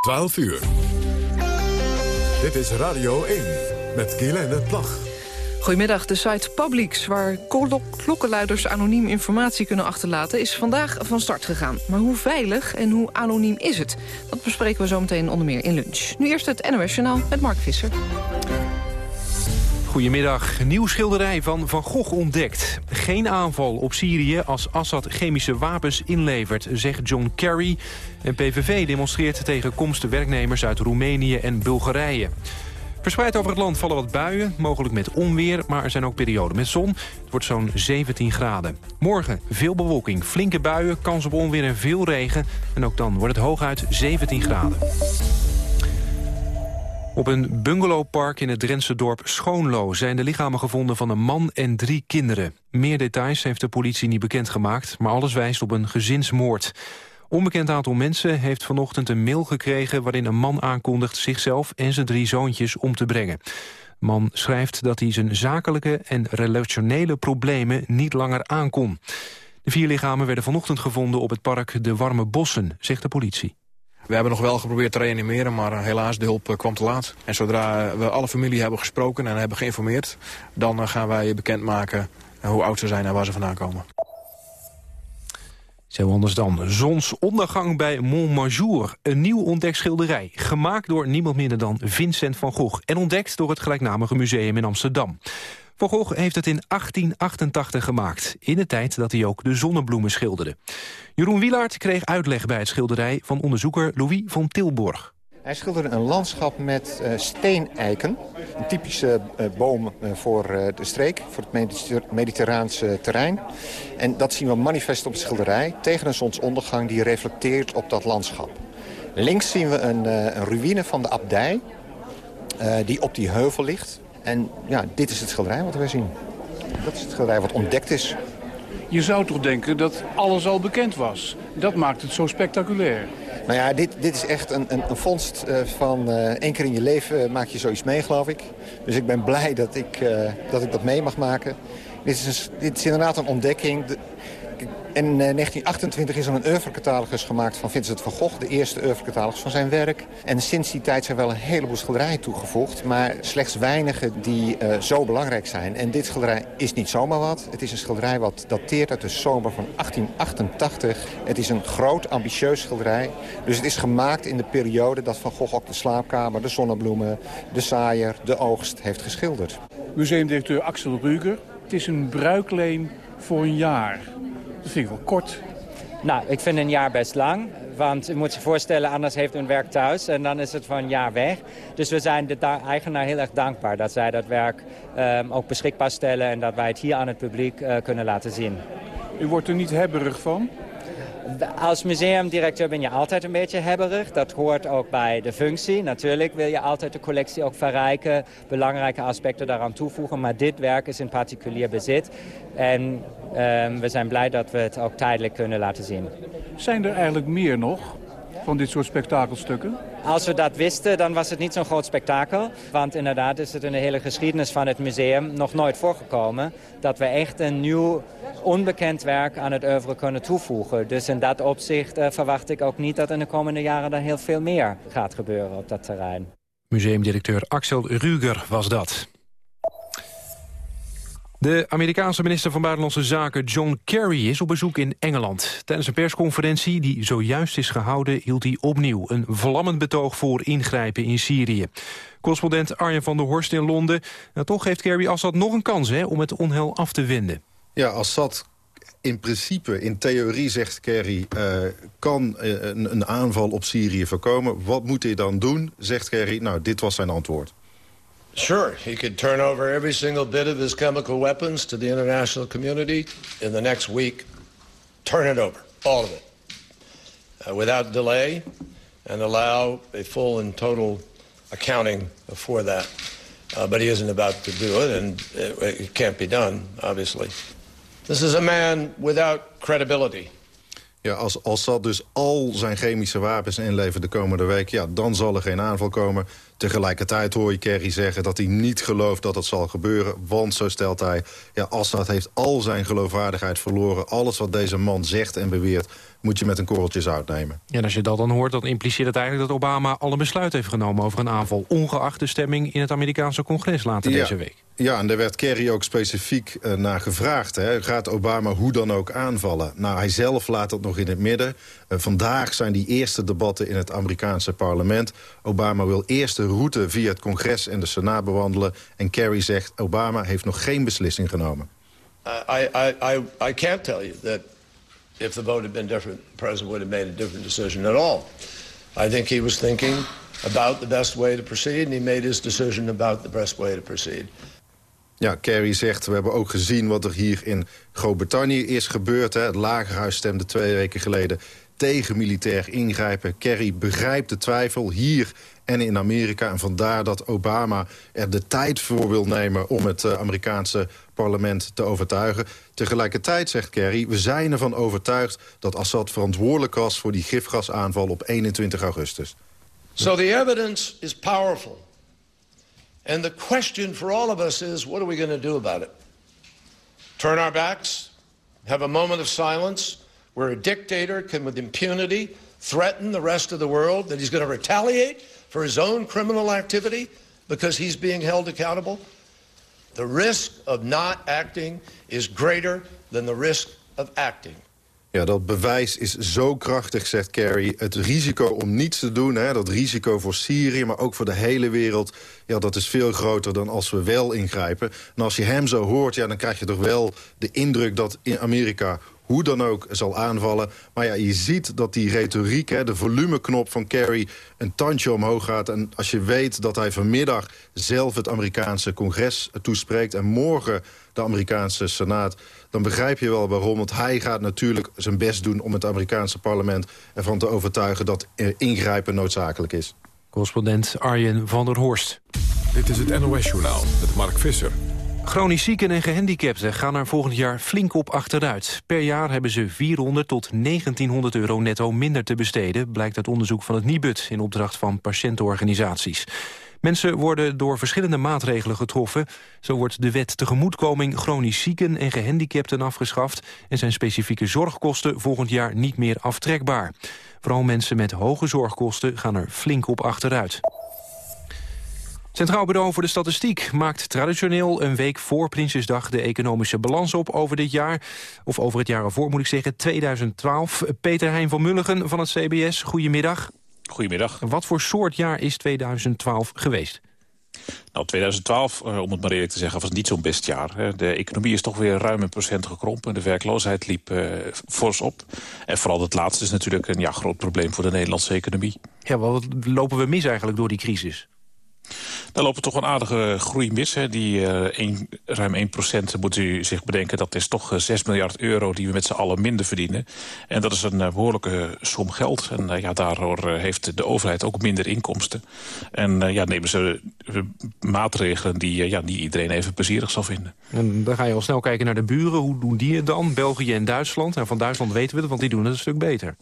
12 uur. Dit is Radio 1 met Guylaine Plag. Goedemiddag. De site Publix, waar klokkenluiders anoniem informatie kunnen achterlaten... is vandaag van start gegaan. Maar hoe veilig en hoe anoniem is het? Dat bespreken we zo meteen onder meer in lunch. Nu eerst het NOS Journaal met Mark Visser. Goedemiddag. Nieuw schilderij van Van Gogh ontdekt. Geen aanval op Syrië als Assad chemische wapens inlevert, zegt John Kerry. En PVV demonstreert tegen komst werknemers uit Roemenië en Bulgarije. Verspreid over het land vallen wat buien, mogelijk met onweer... maar er zijn ook perioden met zon. Het wordt zo'n 17 graden. Morgen veel bewolking, flinke buien, kans op onweer en veel regen. En ook dan wordt het hooguit 17 graden. Op een bungalowpark in het Drentse dorp Schoonlo... zijn de lichamen gevonden van een man en drie kinderen. Meer details heeft de politie niet bekendgemaakt... maar alles wijst op een gezinsmoord. Onbekend aantal mensen heeft vanochtend een mail gekregen... waarin een man aankondigt zichzelf en zijn drie zoontjes om te brengen. Man schrijft dat hij zijn zakelijke en relationele problemen niet langer aankon. De vier lichamen werden vanochtend gevonden op het park De Warme Bossen, zegt de politie. We hebben nog wel geprobeerd te reanimeren, maar helaas de hulp eh, kwam te laat. En zodra we alle familie hebben gesproken en hebben geïnformeerd... dan eh, gaan wij bekendmaken hoe oud ze zijn en waar ze vandaan komen. Zo anders dan. Zonsondergang bij Montmajour. Een nieuw ontdekt schilderij. Gemaakt door niemand minder dan Vincent van Gogh. En ontdekt door het gelijknamige museum in Amsterdam. Van Gogh heeft het in 1888 gemaakt. In de tijd dat hij ook de zonnebloemen schilderde. Jeroen Wielaert kreeg uitleg bij het schilderij van onderzoeker Louis van Tilborg. Hij schilderde een landschap met uh, steeneiken. Een typische uh, boom uh, voor de streek, voor het mediterraanse terrein. En dat zien we manifest op het schilderij tegen een zonsondergang die reflecteert op dat landschap. Links zien we een, een ruïne van de abdij die op die heuvel ligt. En ja, dit is het schilderij wat wij zien. Dat is het schilderij wat ontdekt is. Je zou toch denken dat alles al bekend was. Dat maakt het zo spectaculair. Nou ja, dit, dit is echt een, een, een vondst uh, van uh, één keer in je leven maak je zoiets mee, geloof ik. Dus ik ben blij dat ik, uh, dat, ik dat mee mag maken. Dit is, een, dit is inderdaad een ontdekking. In 1928 is er een oeuvrecatalogus gemaakt van Vincent van Gogh. De eerste oeuvrecatalogus van zijn werk. En sinds die tijd zijn wel een heleboel schilderijen toegevoegd. Maar slechts weinige die uh, zo belangrijk zijn. En dit schilderij is niet zomaar wat. Het is een schilderij wat dateert uit de zomer van 1888. Het is een groot, ambitieus schilderij. Dus het is gemaakt in de periode dat Van Gogh ook de slaapkamer, de zonnebloemen, de saaier, de oogst heeft geschilderd. Museumdirecteur Axel Ruger. Het is een bruikleen voor een jaar. Dat vind ik wel kort. Nou, ik vind een jaar best lang. Want u moet zich voorstellen, anders heeft een werk thuis en dan is het van een jaar weg. Dus we zijn de eigenaar heel erg dankbaar dat zij dat werk um, ook beschikbaar stellen... en dat wij het hier aan het publiek uh, kunnen laten zien. U wordt er niet hebberig van? Als museumdirecteur ben je altijd een beetje hebberig. Dat hoort ook bij de functie. Natuurlijk wil je altijd de collectie ook verrijken, belangrijke aspecten daaraan toevoegen. Maar dit werk is in particulier bezit. En um, we zijn blij dat we het ook tijdelijk kunnen laten zien. Zijn er eigenlijk meer nog? van dit soort spektakelstukken? Als we dat wisten, dan was het niet zo'n groot spektakel. Want inderdaad is het in de hele geschiedenis van het museum nog nooit voorgekomen... dat we echt een nieuw, onbekend werk aan het oeuvre kunnen toevoegen. Dus in dat opzicht uh, verwacht ik ook niet dat in de komende jaren... er heel veel meer gaat gebeuren op dat terrein. Museumdirecteur Axel Ruger was dat. De Amerikaanse minister van Buitenlandse Zaken John Kerry is op bezoek in Engeland. Tijdens een persconferentie die zojuist is gehouden... hield hij opnieuw een vlammend betoog voor ingrijpen in Syrië. Correspondent Arjen van der Horst in Londen. Nou, toch heeft Kerry Assad nog een kans hè, om het onheil af te wenden. Ja, Assad in principe, in theorie, zegt Kerry... Uh, kan uh, een, een aanval op Syrië voorkomen. Wat moet hij dan doen, zegt Kerry. Nou, dit was zijn antwoord. Sure, he could turn over every single bit of his chemical weapons to the international community in the next week. Turn it over, all of it, uh, without delay, and allow a full and total accounting for that. Uh, but he isn't about to do it, and it, it can't be done, obviously. This is a man without credibility. Ja, als Assad dus al zijn chemische wapens inlevert de komende week... Ja, dan zal er geen aanval komen. Tegelijkertijd hoor je Kerry zeggen dat hij niet gelooft dat het zal gebeuren. Want, zo stelt hij, ja, Assad heeft al zijn geloofwaardigheid verloren. Alles wat deze man zegt en beweert moet je met een korreltje zout nemen. Ja, en als je dat dan hoort, dan impliceert het eigenlijk dat Obama al een besluit heeft genomen over een aanval. Ongeacht de stemming in het Amerikaanse congres later deze week. Ja, en daar werd Kerry ook specifiek uh, naar gevraagd. Hè. Gaat Obama hoe dan ook aanvallen? Nou, hij zelf laat dat nog in het midden. Uh, vandaag zijn die eerste debatten in het Amerikaanse parlement. Obama wil eerst de route via het congres en de Senaat bewandelen. En Kerry zegt, Obama heeft nog geen beslissing genomen. Uh, I, I, I, I can't tell you that if the vote had been different, the president would have made a different decision at all. I think he was thinking about the best way to proceed, and he made his decision about the best way to proceed. Ja, Kerry zegt, we hebben ook gezien wat er hier in Groot-Brittannië is gebeurd. Hè. Het Lagerhuis stemde twee weken geleden tegen militair ingrijpen. Kerry begrijpt de twijfel hier en in Amerika. En vandaar dat Obama er de tijd voor wil nemen... om het uh, Amerikaanse parlement te overtuigen. Tegelijkertijd, zegt Kerry, we zijn ervan overtuigd... dat Assad verantwoordelijk was voor die gifgasaanval op 21 augustus. So the evidence is powerful. And the question for all of us is, what are we going to do about it? Turn our backs? Have a moment of silence where a dictator can, with impunity, threaten the rest of the world that he's going to retaliate for his own criminal activity because he's being held accountable? The risk of not acting is greater than the risk of acting. Ja, dat bewijs is zo krachtig, zegt Kerry. Het risico om niets te doen, hè, dat risico voor Syrië... maar ook voor de hele wereld, ja, dat is veel groter dan als we wel ingrijpen. En als je hem zo hoort, ja, dan krijg je toch wel de indruk... dat in Amerika hoe dan ook zal aanvallen. Maar ja, je ziet dat die retoriek, hè, de volumeknop van Kerry... een tandje omhoog gaat. En als je weet dat hij vanmiddag zelf het Amerikaanse congres toespreekt... en morgen de Amerikaanse Senaat... dan begrijp je wel waarom. Want hij gaat natuurlijk zijn best doen om het Amerikaanse parlement... ervan te overtuigen dat ingrijpen noodzakelijk is. Correspondent Arjen van der Horst. Dit is het NOS-journaal met Mark Visser. Chronisch zieken en gehandicapten gaan er volgend jaar flink op achteruit. Per jaar hebben ze 400 tot 1900 euro netto minder te besteden... blijkt uit onderzoek van het Nibud in opdracht van patiëntenorganisaties. Mensen worden door verschillende maatregelen getroffen. Zo wordt de wet tegemoetkoming chronisch zieken en gehandicapten afgeschaft... en zijn specifieke zorgkosten volgend jaar niet meer aftrekbaar. Vooral mensen met hoge zorgkosten gaan er flink op achteruit. Centraal Bureau voor de Statistiek maakt traditioneel een week voor Prinsjesdag de economische balans op over dit jaar. Of over het jaar ervoor moet ik zeggen, 2012. Peter Heijn van Mulligen van het CBS, goedemiddag. Goedemiddag. Wat voor soort jaar is 2012 geweest? Nou, 2012, eh, om het maar eerlijk te zeggen, was niet zo'n best jaar. De economie is toch weer ruim een procent gekrompen. De werkloosheid liep uh, fors op. En vooral het laatste is natuurlijk een ja, groot probleem voor de Nederlandse economie. Ja, wat lopen we mis eigenlijk door die crisis? Daar lopen toch een aardige groei mis. Hè. Die uh, een, ruim 1% moet u zich bedenken. Dat is toch 6 miljard euro die we met z'n allen minder verdienen. En dat is een uh, behoorlijke som geld. En ja, daardoor heeft de overheid ook minder inkomsten. En ja, nemen ze maatregelen die, ja, die iedereen even plezierig zal vinden. En dan ga je al snel kijken naar de buren. Hoe doen die het dan? België en Duitsland. En van Duitsland weten we het, want die doen het een stuk beter.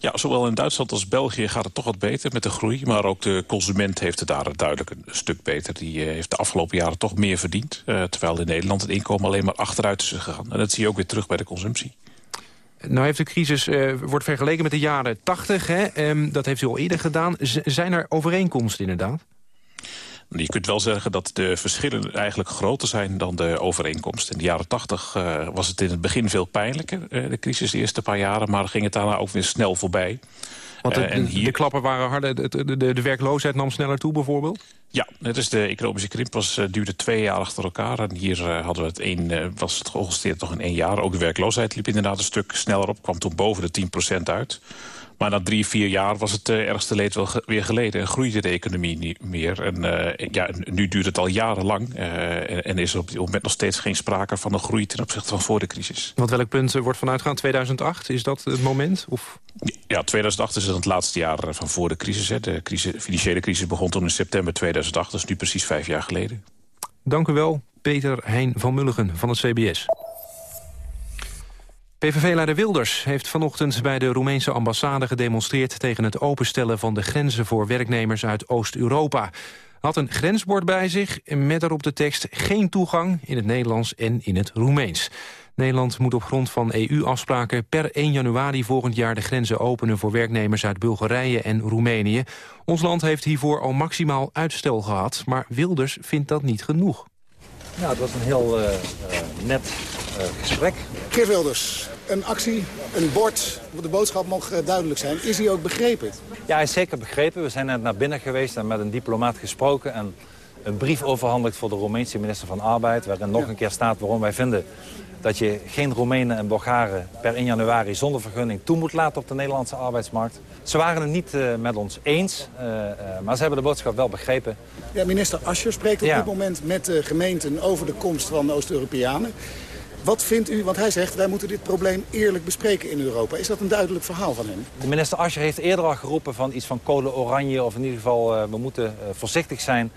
Ja, zowel in Duitsland als België gaat het toch wat beter met de groei. Maar ook de consument heeft het daar duidelijk een stuk beter. Die eh, heeft de afgelopen jaren toch meer verdiend. Uh, terwijl in Nederland het inkomen alleen maar achteruit is gegaan. En dat zie je ook weer terug bij de consumptie. Nou heeft de crisis, uh, wordt vergeleken met de jaren 80. Hè? Um, dat heeft u al eerder gedaan. Zijn er overeenkomsten inderdaad? Je kunt wel zeggen dat de verschillen eigenlijk groter zijn dan de overeenkomsten. In de jaren tachtig uh, was het in het begin veel pijnlijker, uh, de crisis de eerste paar jaren. Maar ging het daarna ook weer snel voorbij. Want de, en hier... de klappen waren harder, de, de, de, werkloosheid nam sneller toe bijvoorbeeld? Ja, het is de economische krimp was, duurde twee jaar achter elkaar. En hier hadden we het één, was het geconstateerd toch in één jaar. Ook de werkloosheid liep inderdaad een stuk sneller op. Kwam toen boven de 10% uit. Maar na drie, vier jaar was het uh, ergste leed wel ge weer geleden. En groeide de economie niet meer. En uh, ja, nu duurt het al jarenlang. Uh, en, en, is er op dit moment nog steeds geen sprake van een groei ten opzichte van voor de crisis. Want welk punt wordt vanuitgaan? 2008? Is dat het moment? Of? Ja, 2008 is het laatste jaar van voor de crisis. Hè. De crisis, financiële crisis begon toen in september 2008. Dat is nu precies vijf jaar geleden. Dank u wel, Peter Hein van Mulligen van het CBS. PVV-leider Wilders heeft vanochtend bij de Roemeense ambassade gedemonstreerd tegen het openstellen van de grenzen voor werknemers uit Oost-Europa. Had een grensbord bij zich met daarop de tekst geen toegang in het Nederlands en in het Roemeens. Nederland moet op grond van EU-afspraken per 1 januari volgend jaar de grenzen openen voor werknemers uit Bulgarije en Roemenië. Ons land heeft hiervoor al maximaal uitstel gehad, maar Wilders vindt dat niet genoeg. Nou, het was een heel uh, uh, net uh, gesprek. Geert Wilders, een actie, een bord, de boodschap mag duidelijk zijn. Is hij ook begrepen? Ja, hij is zeker begrepen. We zijn net naar binnen geweest en met een diplomaat gesproken... en een brief overhandigd voor de Roemeense minister van Arbeid... waarin nog een keer staat waarom wij vinden dat je geen Roemenen en Bulgaren per 1 januari zonder vergunning toe moet laten op de Nederlandse arbeidsmarkt. Ze waren het niet uh, met ons eens, uh, uh, maar ze hebben de boodschap wel begrepen. Ja, minister Ascher spreekt op ja. dit moment met de gemeenten over de komst van Oost-Europeanen. Wat vindt u, want hij zegt wij moeten dit probleem eerlijk bespreken in Europa. Is dat een duidelijk verhaal van hem? De minister Ascher heeft eerder al geroepen van iets van code oranje... of in ieder geval we moeten voorzichtig zijn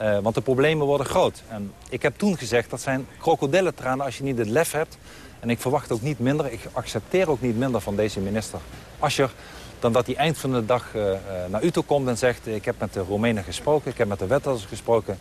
uh, want de problemen worden groot. En ik heb toen gezegd, dat zijn krokodillentranen als je niet het lef hebt. En ik verwacht ook niet minder, ik accepteer ook niet minder van deze minister Ascher... dan dat hij eind van de dag uh, naar u toe komt en zegt... ik heb met de Roemenen gesproken, ik heb met de wethouders gesproken...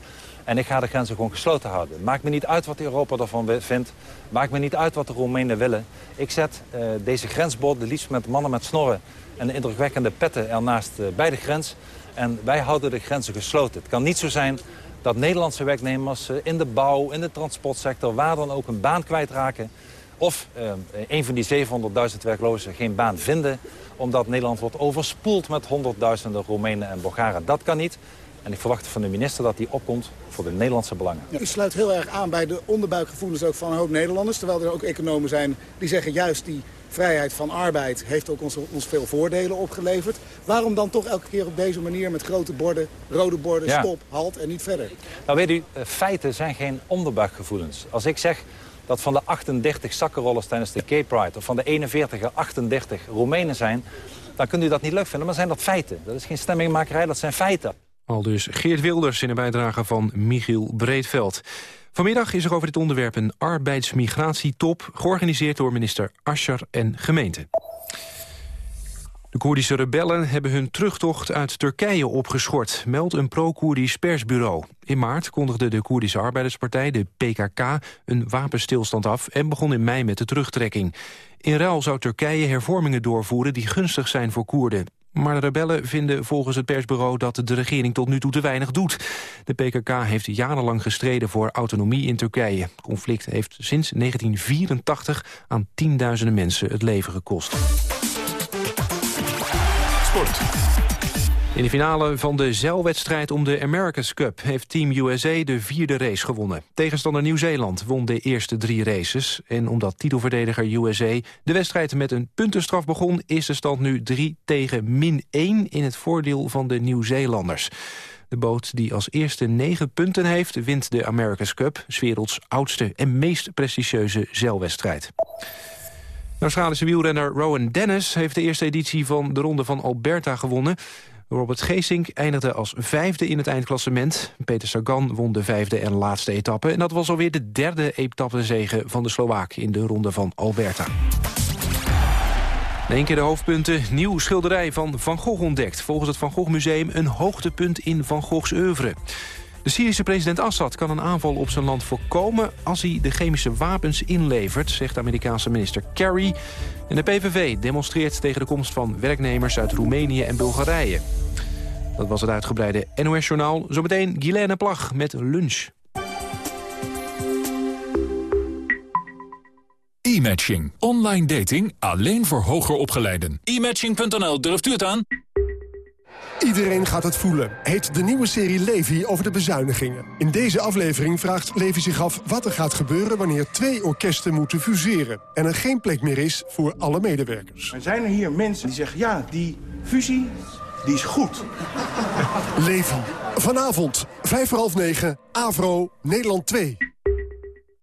en ik ga de grenzen gewoon gesloten houden. Maakt me niet uit wat Europa ervan vindt. Maakt me niet uit wat de Roemenen willen. Ik zet uh, deze grensborden liefst met mannen met snorren... en indrukwekkende petten ernaast bij de grens... En wij houden de grenzen gesloten. Het kan niet zo zijn dat Nederlandse werknemers in de bouw, in de transportsector... waar dan ook een baan kwijtraken. Of eh, een van die 700.000 werklozen geen baan vinden... omdat Nederland wordt overspoeld met honderdduizenden Roemenen en Bulgaren. Dat kan niet. En ik verwacht van de minister dat die opkomt voor de Nederlandse belangen. Ja, u sluit heel erg aan bij de onderbuikgevoelens ook van een hoop Nederlanders. Terwijl er ook economen zijn die zeggen juist die vrijheid van arbeid heeft ook ons, ons veel voordelen opgeleverd. Waarom dan toch elke keer op deze manier met grote borden, rode borden, ja. stop, halt en niet verder? Nou weet u, feiten zijn geen onderbuikgevoelens. Als ik zeg dat van de 38 zakkenrollers tijdens de Gay Pride... of van de 41 er 38 Roemenen zijn... dan kunt u dat niet leuk vinden, maar zijn dat feiten. Dat is geen stemmingmakerij, dat zijn feiten. Al dus Geert Wilders in een bijdrage van Michiel Breedveld. Vanmiddag is er over dit onderwerp een arbeidsmigratietop... georganiseerd door minister Ascher en gemeenten. De Koerdische rebellen hebben hun terugtocht uit Turkije opgeschort, meldt een pro-Koerdisch persbureau. In maart kondigde de Koerdische Arbeiderspartij, de PKK, een wapenstilstand af en begon in mei met de terugtrekking. In ruil zou Turkije hervormingen doorvoeren die gunstig zijn voor Koerden. Maar de rebellen vinden volgens het persbureau dat de regering tot nu toe te weinig doet. De PKK heeft jarenlang gestreden voor autonomie in Turkije. Het conflict heeft sinds 1984 aan tienduizenden mensen het leven gekost. In de finale van de zeilwedstrijd om de America's Cup... heeft Team USA de vierde race gewonnen. Tegenstander Nieuw-Zeeland won de eerste drie races. En omdat titelverdediger USA de wedstrijd met een puntenstraf begon... is de stand nu 3 tegen min 1 in het voordeel van de Nieuw-Zeelanders. De boot die als eerste negen punten heeft... wint de America's Cup, werelds oudste en meest prestigieuze zeilwedstrijd. Australische wielrenner Rowan Dennis heeft de eerste editie van de Ronde van Alberta gewonnen. Robert Geesink eindigde als vijfde in het eindklassement. Peter Sagan won de vijfde en laatste etappe. En dat was alweer de derde etappezege van de Slovaak in de Ronde van Alberta. In keer de hoofdpunten. Nieuw schilderij van Van Gogh ontdekt. Volgens het Van Gogh Museum een hoogtepunt in Van Goghs oeuvre. De Syrische president Assad kan een aanval op zijn land voorkomen... als hij de chemische wapens inlevert, zegt Amerikaanse minister Kerry. En de PVV demonstreert tegen de komst van werknemers uit Roemenië en Bulgarije. Dat was het uitgebreide NOS-journaal. Zometeen Guylaine Plag met lunch. E-matching. Online dating alleen voor hoger opgeleiden. E-matching.nl, durft u het aan? Iedereen gaat het voelen. Heet de nieuwe serie Levi over de bezuinigingen. In deze aflevering vraagt Levi zich af wat er gaat gebeuren... wanneer twee orkesten moeten fuseren. En er geen plek meer is voor alle medewerkers. Er zijn er hier mensen die zeggen... ja, die fusie, die is goed. Levi. Vanavond, vijf voor half negen, Avro, Nederland 2.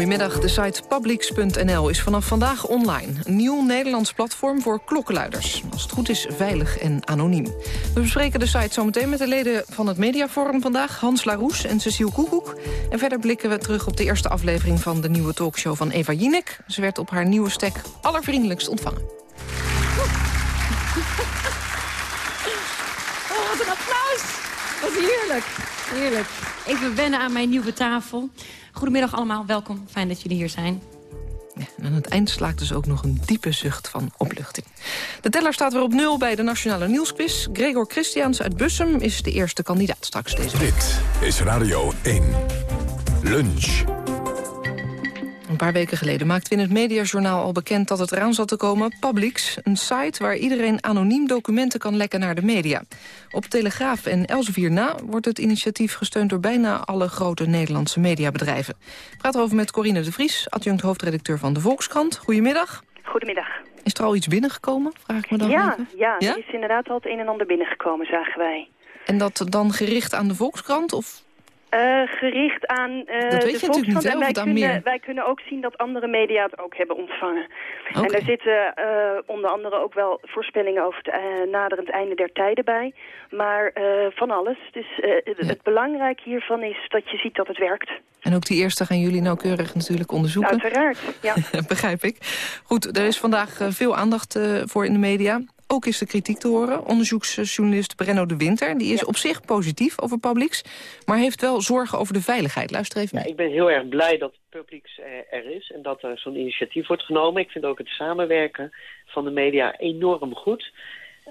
Goedemiddag, de site publics.nl is vanaf vandaag online. Een nieuw Nederlands platform voor klokkenluiders. Als het goed is, veilig en anoniem. We bespreken de site zometeen met de leden van het Mediaforum vandaag... Hans Laroes en Cecile Koekoek. En verder blikken we terug op de eerste aflevering van de nieuwe talkshow van Eva Jinek. Ze werd op haar nieuwe stek allervriendelijkst ontvangen. Oh, wat een applaus. Wat heerlijk. Heerlijk. Even wennen aan mijn nieuwe tafel. Goedemiddag allemaal, welkom. Fijn dat jullie hier zijn. Ja, en aan het eind slaakt dus ook nog een diepe zucht van opluchting. De teller staat weer op nul bij de Nationale Nieuwsquiz. Gregor Christians uit Bussum is de eerste kandidaat straks deze week. Dit is Radio 1. Lunch. Een paar weken geleden maakten we in het Mediajournaal al bekend dat het eraan zat te komen. Publix, een site waar iedereen anoniem documenten kan lekken naar de media. Op Telegraaf en Elsevier na wordt het initiatief gesteund door bijna alle grote Nederlandse mediabedrijven. Ik praat erover met Corine de Vries, adjunct hoofdredacteur van de Volkskrant. Goedemiddag. Goedemiddag. Is er al iets binnengekomen, vraag ik me dan ja, even? ja, er is inderdaad al het een en ander binnengekomen, zagen wij. En dat dan gericht aan de Volkskrant? Of Uh, gericht aan uh, dat weet de je natuurlijk niet, hè, En wij kunnen, meer? wij kunnen ook zien dat andere media het ook hebben ontvangen. En daar zitten uh, onder andere ook wel voorspellingen over het naderend einde der tijden bij. Maar van alles. Dus het, het belangrijke hiervan is dat je ziet dat het werkt. En ook die eerste gaan jullie nauwkeurig natuurlijk onderzoeken. Uiteraard, ja. Begrijp ik. Goed, er is vandaag veel aandacht voor in de media. Ook is de kritiek te horen. Onderzoeksjournalist Brenno de Winter die is op zich positief over Publix... maar heeft wel zorgen over de veiligheid. Luister even Ja, ik ben heel erg blij dat Publix eh, er is en dat er zo'n initiatief wordt genomen. Ik vind ook het samenwerken van de media enorm goed.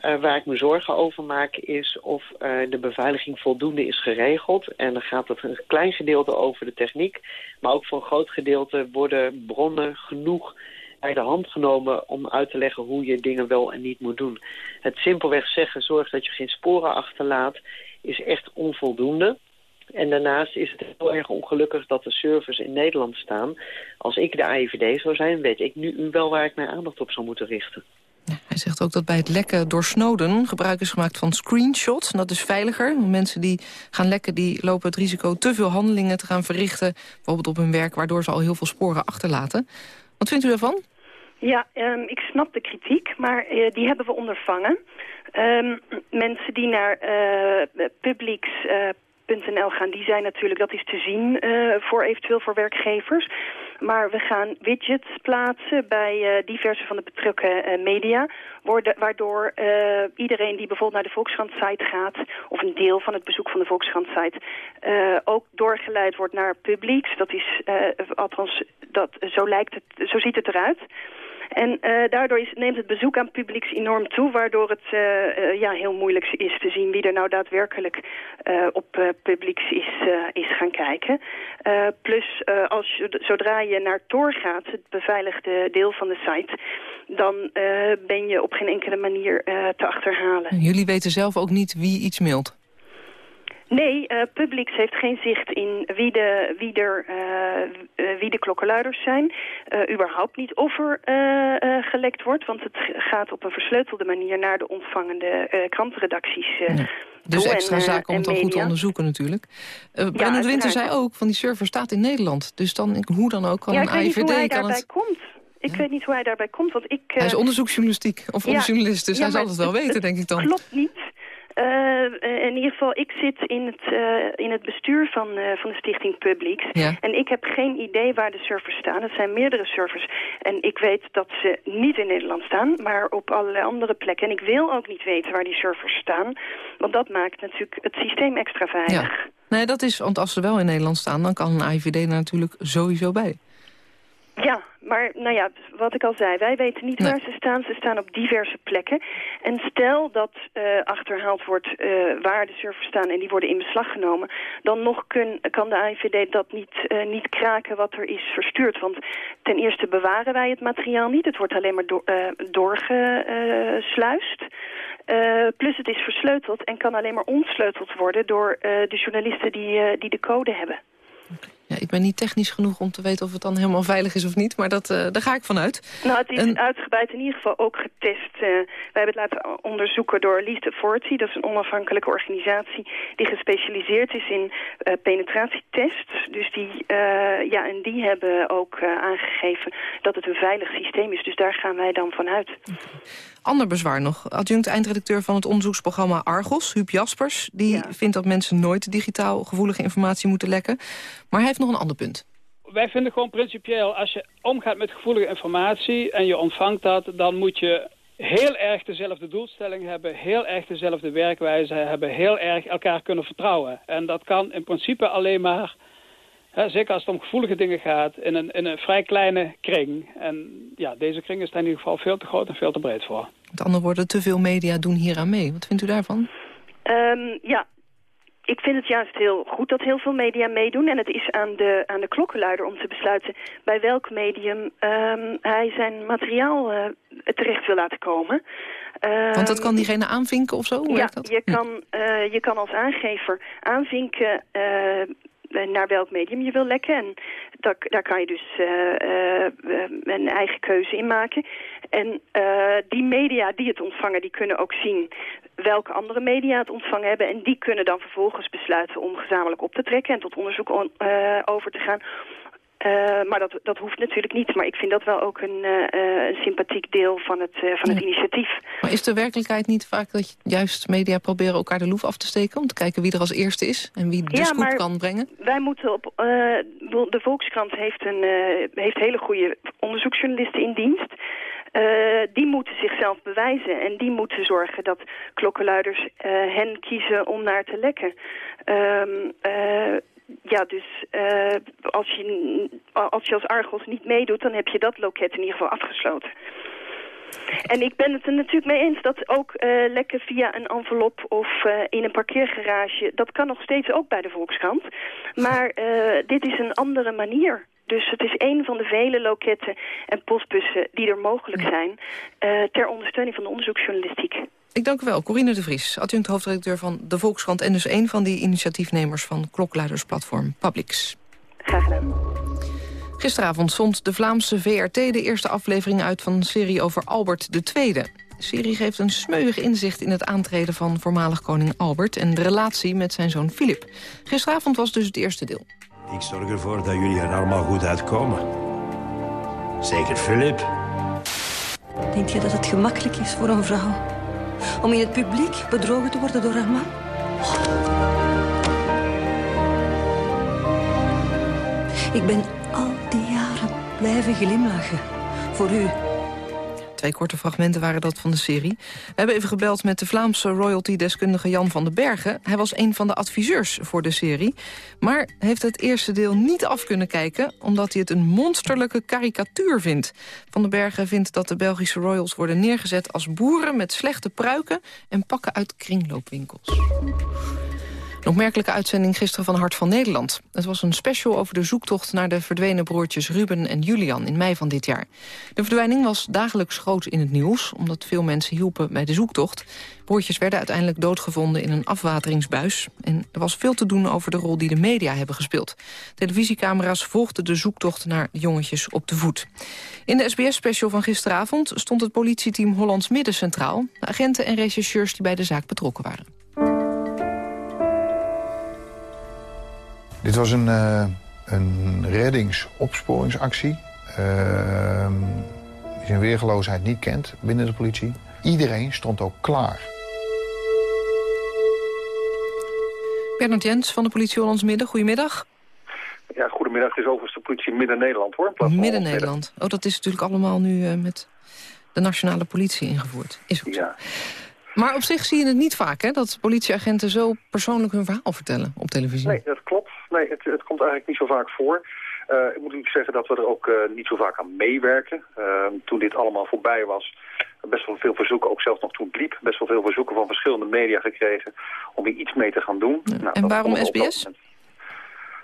Uh, waar ik me zorgen over maak is of uh, de beveiliging voldoende is geregeld. En dan gaat het een klein gedeelte over de techniek. Maar ook voor een groot gedeelte worden bronnen genoeg bij de hand genomen om uit te leggen hoe je dingen wel en niet moet doen. Het simpelweg zeggen, zorg dat je geen sporen achterlaat, is echt onvoldoende. En daarnaast is het heel erg ongelukkig dat de servers in Nederland staan. Als ik de AIVD zou zijn, weet ik nu wel waar ik mijn aandacht op zou moeten richten. Hij zegt ook dat bij het lekken door Snowden gebruik is gemaakt van screenshots. En dat is veiliger. Mensen die gaan lekken die lopen het risico te veel handelingen te gaan verrichten. Bijvoorbeeld op hun werk, waardoor ze al heel veel sporen achterlaten. Wat vindt u daarvan? Ja, um, ik snap de kritiek, maar uh, die hebben we ondervangen. Um, mensen die naar uh, publieks.nl uh, gaan, die zijn natuurlijk, dat is te zien voor eventueel voor werkgevers. Maar we gaan widgets plaatsen bij diverse van de betrokken media. Waardoor iedereen die bijvoorbeeld naar de Volkskrant-site gaat... of een deel van het bezoek van de Volkskrant-site... ook doorgeleid wordt naar Publieks. Dat is, althans, dat, zo, lijkt het, zo ziet het eruit. En uh, daardoor neemt het bezoek aan publieks enorm toe... waardoor het uh, uh, ja, heel moeilijk is te zien wie er nou daadwerkelijk op publieks is, is gaan kijken. plus, als je, zodra je naar Tor gaat, het beveiligde deel van de site... dan ben je op geen enkele manier te achterhalen. Jullie weten zelf ook niet wie iets mailt? Nee, uh, Publix heeft geen zicht in wie de, wie er, uh, uh, wie de klokkenluiders zijn. überhaupt niet of er gelekt wordt, want het gaat op een versleutelde manier naar de ontvangende krantenredacties. Ja. Dus toe extra en, zaken om het dan goed te onderzoeken natuurlijk. Uh, Ja, Winter zei ook, van die server staat in Nederland. Dus dan, hoe dan ook, kan ja, een ik weet niet hoe hij AIVD... Daarbij het... komt. Ik weet niet hoe hij daarbij komt, want ik... Hij is eh, onderzoeksjournalistiek, of ja, onderjournalist, dus ja, hij zal het wel weten, denk ik dan. Klopt niet. Eh, eh, in ieder geval, ik zit in het, eh, in het bestuur van, eh, van de stichting Publix. Ja. En ik heb geen idee waar de servers staan. Het zijn meerdere servers. En ik weet dat ze niet in Nederland staan, maar op allerlei andere plekken. En ik wil ook niet weten waar die servers staan. Want dat maakt natuurlijk het systeem extra veilig. Ja. Nee, dat is, want als ze wel in Nederland staan, dan kan een AIVD er natuurlijk sowieso bij. Ja, maar nou ja, wat ik al zei, wij weten niet waar ze staan. Ze staan op diverse plekken. En stel dat eh, achterhaald wordt eh, waar de servers staan en die worden in beslag genomen, dan nog kun, kan de AIVD dat niet, eh, niet kraken wat er is verstuurd. Want ten eerste bewaren wij het materiaal niet. Het wordt alleen maar door, eh, doorgesluist. Plus het is versleuteld en kan alleen maar ontsleuteld worden door de journalisten die, die de code hebben. Ja, ik ben niet technisch genoeg om te weten of het dan helemaal veilig is of niet. Maar dat, uh, daar ga ik vanuit. Nou, het is uitgebreid in ieder geval ook getest. Uh, wij hebben het laten onderzoeken door Least Authority. Dat is een onafhankelijke organisatie die gespecialiseerd is in uh, penetratietests. Dus die, ja, en die hebben ook aangegeven dat het een veilig systeem is. Dus daar gaan wij dan vanuit. Okay. Ander bezwaar nog. Adjunct eindredacteur van het onderzoeksprogramma Argos, Huub Jaspers... die vindt dat mensen nooit digitaal gevoelige informatie moeten lekken. Maar hij heeft nog een ander punt. Wij vinden gewoon principieel, als je omgaat met gevoelige informatie... en je ontvangt dat, dan moet je heel erg dezelfde doelstelling hebben... heel erg dezelfde werkwijze hebben... heel erg elkaar kunnen vertrouwen. En dat kan in principe alleen maar zeker als het om gevoelige dingen gaat, in een, in een vrij kleine kring. En ja, deze kring is daar in ieder geval veel te groot en veel te breed voor. Met andere woorden, te veel media doen hier aan mee. Wat vindt u daarvan? Um, ja, ik vind het juist heel goed dat heel veel media meedoen. En het is aan de, aan de klokkenluider om te besluiten bij welk medium um, hij zijn materiaal uh, terecht wil laten komen. Um, Want dat kan diegene aanvinken of zo? Hoe ja, dat? Je, kan, uh, je kan als aangever aanvinken uh, naar welk medium je wil lekken. En daar, daar kan je dus uh, uh, een eigen keuze in maken. En die media die het ontvangen, die kunnen ook zien welke andere media het ontvangen hebben. En die kunnen dan vervolgens besluiten om gezamenlijk op te trekken en tot onderzoek on, over te gaan uh, maar dat, dat hoeft natuurlijk niet. Maar ik vind dat wel ook een, uh, een sympathiek deel van het, uh, van het initiatief. Maar is de werkelijkheid niet vaak dat juist media proberen elkaar de loef af te steken... om te kijken wie er als eerste is en wie de ja, scoop kan brengen? wij moeten op... de Volkskrant heeft, een, heeft hele goede onderzoeksjournalisten in dienst... Uh, die moeten zichzelf bewijzen en die moeten zorgen dat klokkenluiders uh, hen kiezen om naar te lekken. Uh, ja, dus uh, als, je, als je als Argos niet meedoet, dan heb je dat loket in ieder geval afgesloten. En ik ben het er natuurlijk mee eens dat ook uh, lekken via een envelop of uh, in een parkeergarage... dat kan nog steeds ook bij de Volkskrant. Maar dit is een andere manier. Dus het is een van de vele loketten en postbussen die er mogelijk zijn... ter ondersteuning van de onderzoeksjournalistiek. Ik dank u wel, Corine de Vries, adjunct hoofdredacteur van de Volkskrant... en dus een van die initiatiefnemers van klokluidersplatform Publix. Graag gedaan. Gisteravond zond de Vlaamse VRT de eerste aflevering uit van een serie over Albert II. De serie geeft een smeuig inzicht in het aantreden van voormalig koning Albert... en de relatie met zijn zoon Filip. Gisteravond was dus het eerste deel. Ik zorg ervoor dat jullie er allemaal goed uitkomen. Zeker Filip. Denk je dat het gemakkelijk is voor een vrouw om in het publiek bedrogen te worden door haar man? Ik ben al die jaren blijven glimlachen. Voor u. Twee korte fragmenten waren dat van de serie. We hebben even gebeld met de Vlaamse royalty-deskundige Jan van den Bergen. Hij was een van de adviseurs voor de serie. Maar heeft het eerste deel niet af kunnen kijken... omdat hij het een monsterlijke karikatuur vindt. Van den Bergen vindt dat de Belgische royals worden neergezet... als boeren met slechte pruiken en pakken uit kringloopwinkels. Een opmerkelijke uitzending gisteren van Hart van Nederland. Het was een special over de zoektocht naar de verdwenen broertjes Ruben en Julian in mei van dit jaar. De verdwijning was dagelijks groot in het nieuws, omdat veel mensen hielpen bij de zoektocht. Broertjes werden uiteindelijk doodgevonden in een afwateringsbuis. En er was veel te doen over de rol die de media hebben gespeeld. Televisiecamera's volgden de zoektocht naar de jongetjes op de voet. In de SBS-special van gisteravond stond het politieteam Hollands Midden centraal. De agenten en rechercheurs die bij de zaak betrokken waren. Dit was een, uh, een reddingsopsporingsactie. Uh, die zijn weergeloosheid niet kent binnen de politie. Iedereen stond ook klaar. Bernard Jens van de politie Hollands Midden, goedemiddag. Ja, goedemiddag. Het is overigens de politie Midden-Nederland, hoor. Midden-Nederland. Oh, dat is natuurlijk allemaal nu uh, met de nationale politie ingevoerd. Is ook ja. Maar op zich zie je het niet vaak, hè? Dat politieagenten zo persoonlijk hun verhaal vertellen op televisie. Nee, dat klopt. Nee, het, het komt eigenlijk niet zo vaak voor. Uh, ik moet natuurlijk zeggen dat we er ook uh, niet zo vaak aan meewerken. Uh, toen dit allemaal voorbij was, best wel veel verzoeken, ook zelfs nog toen het liep, best wel veel verzoeken van verschillende media gekregen om hier iets mee te gaan doen. Ja. Nou, en waarom SBS?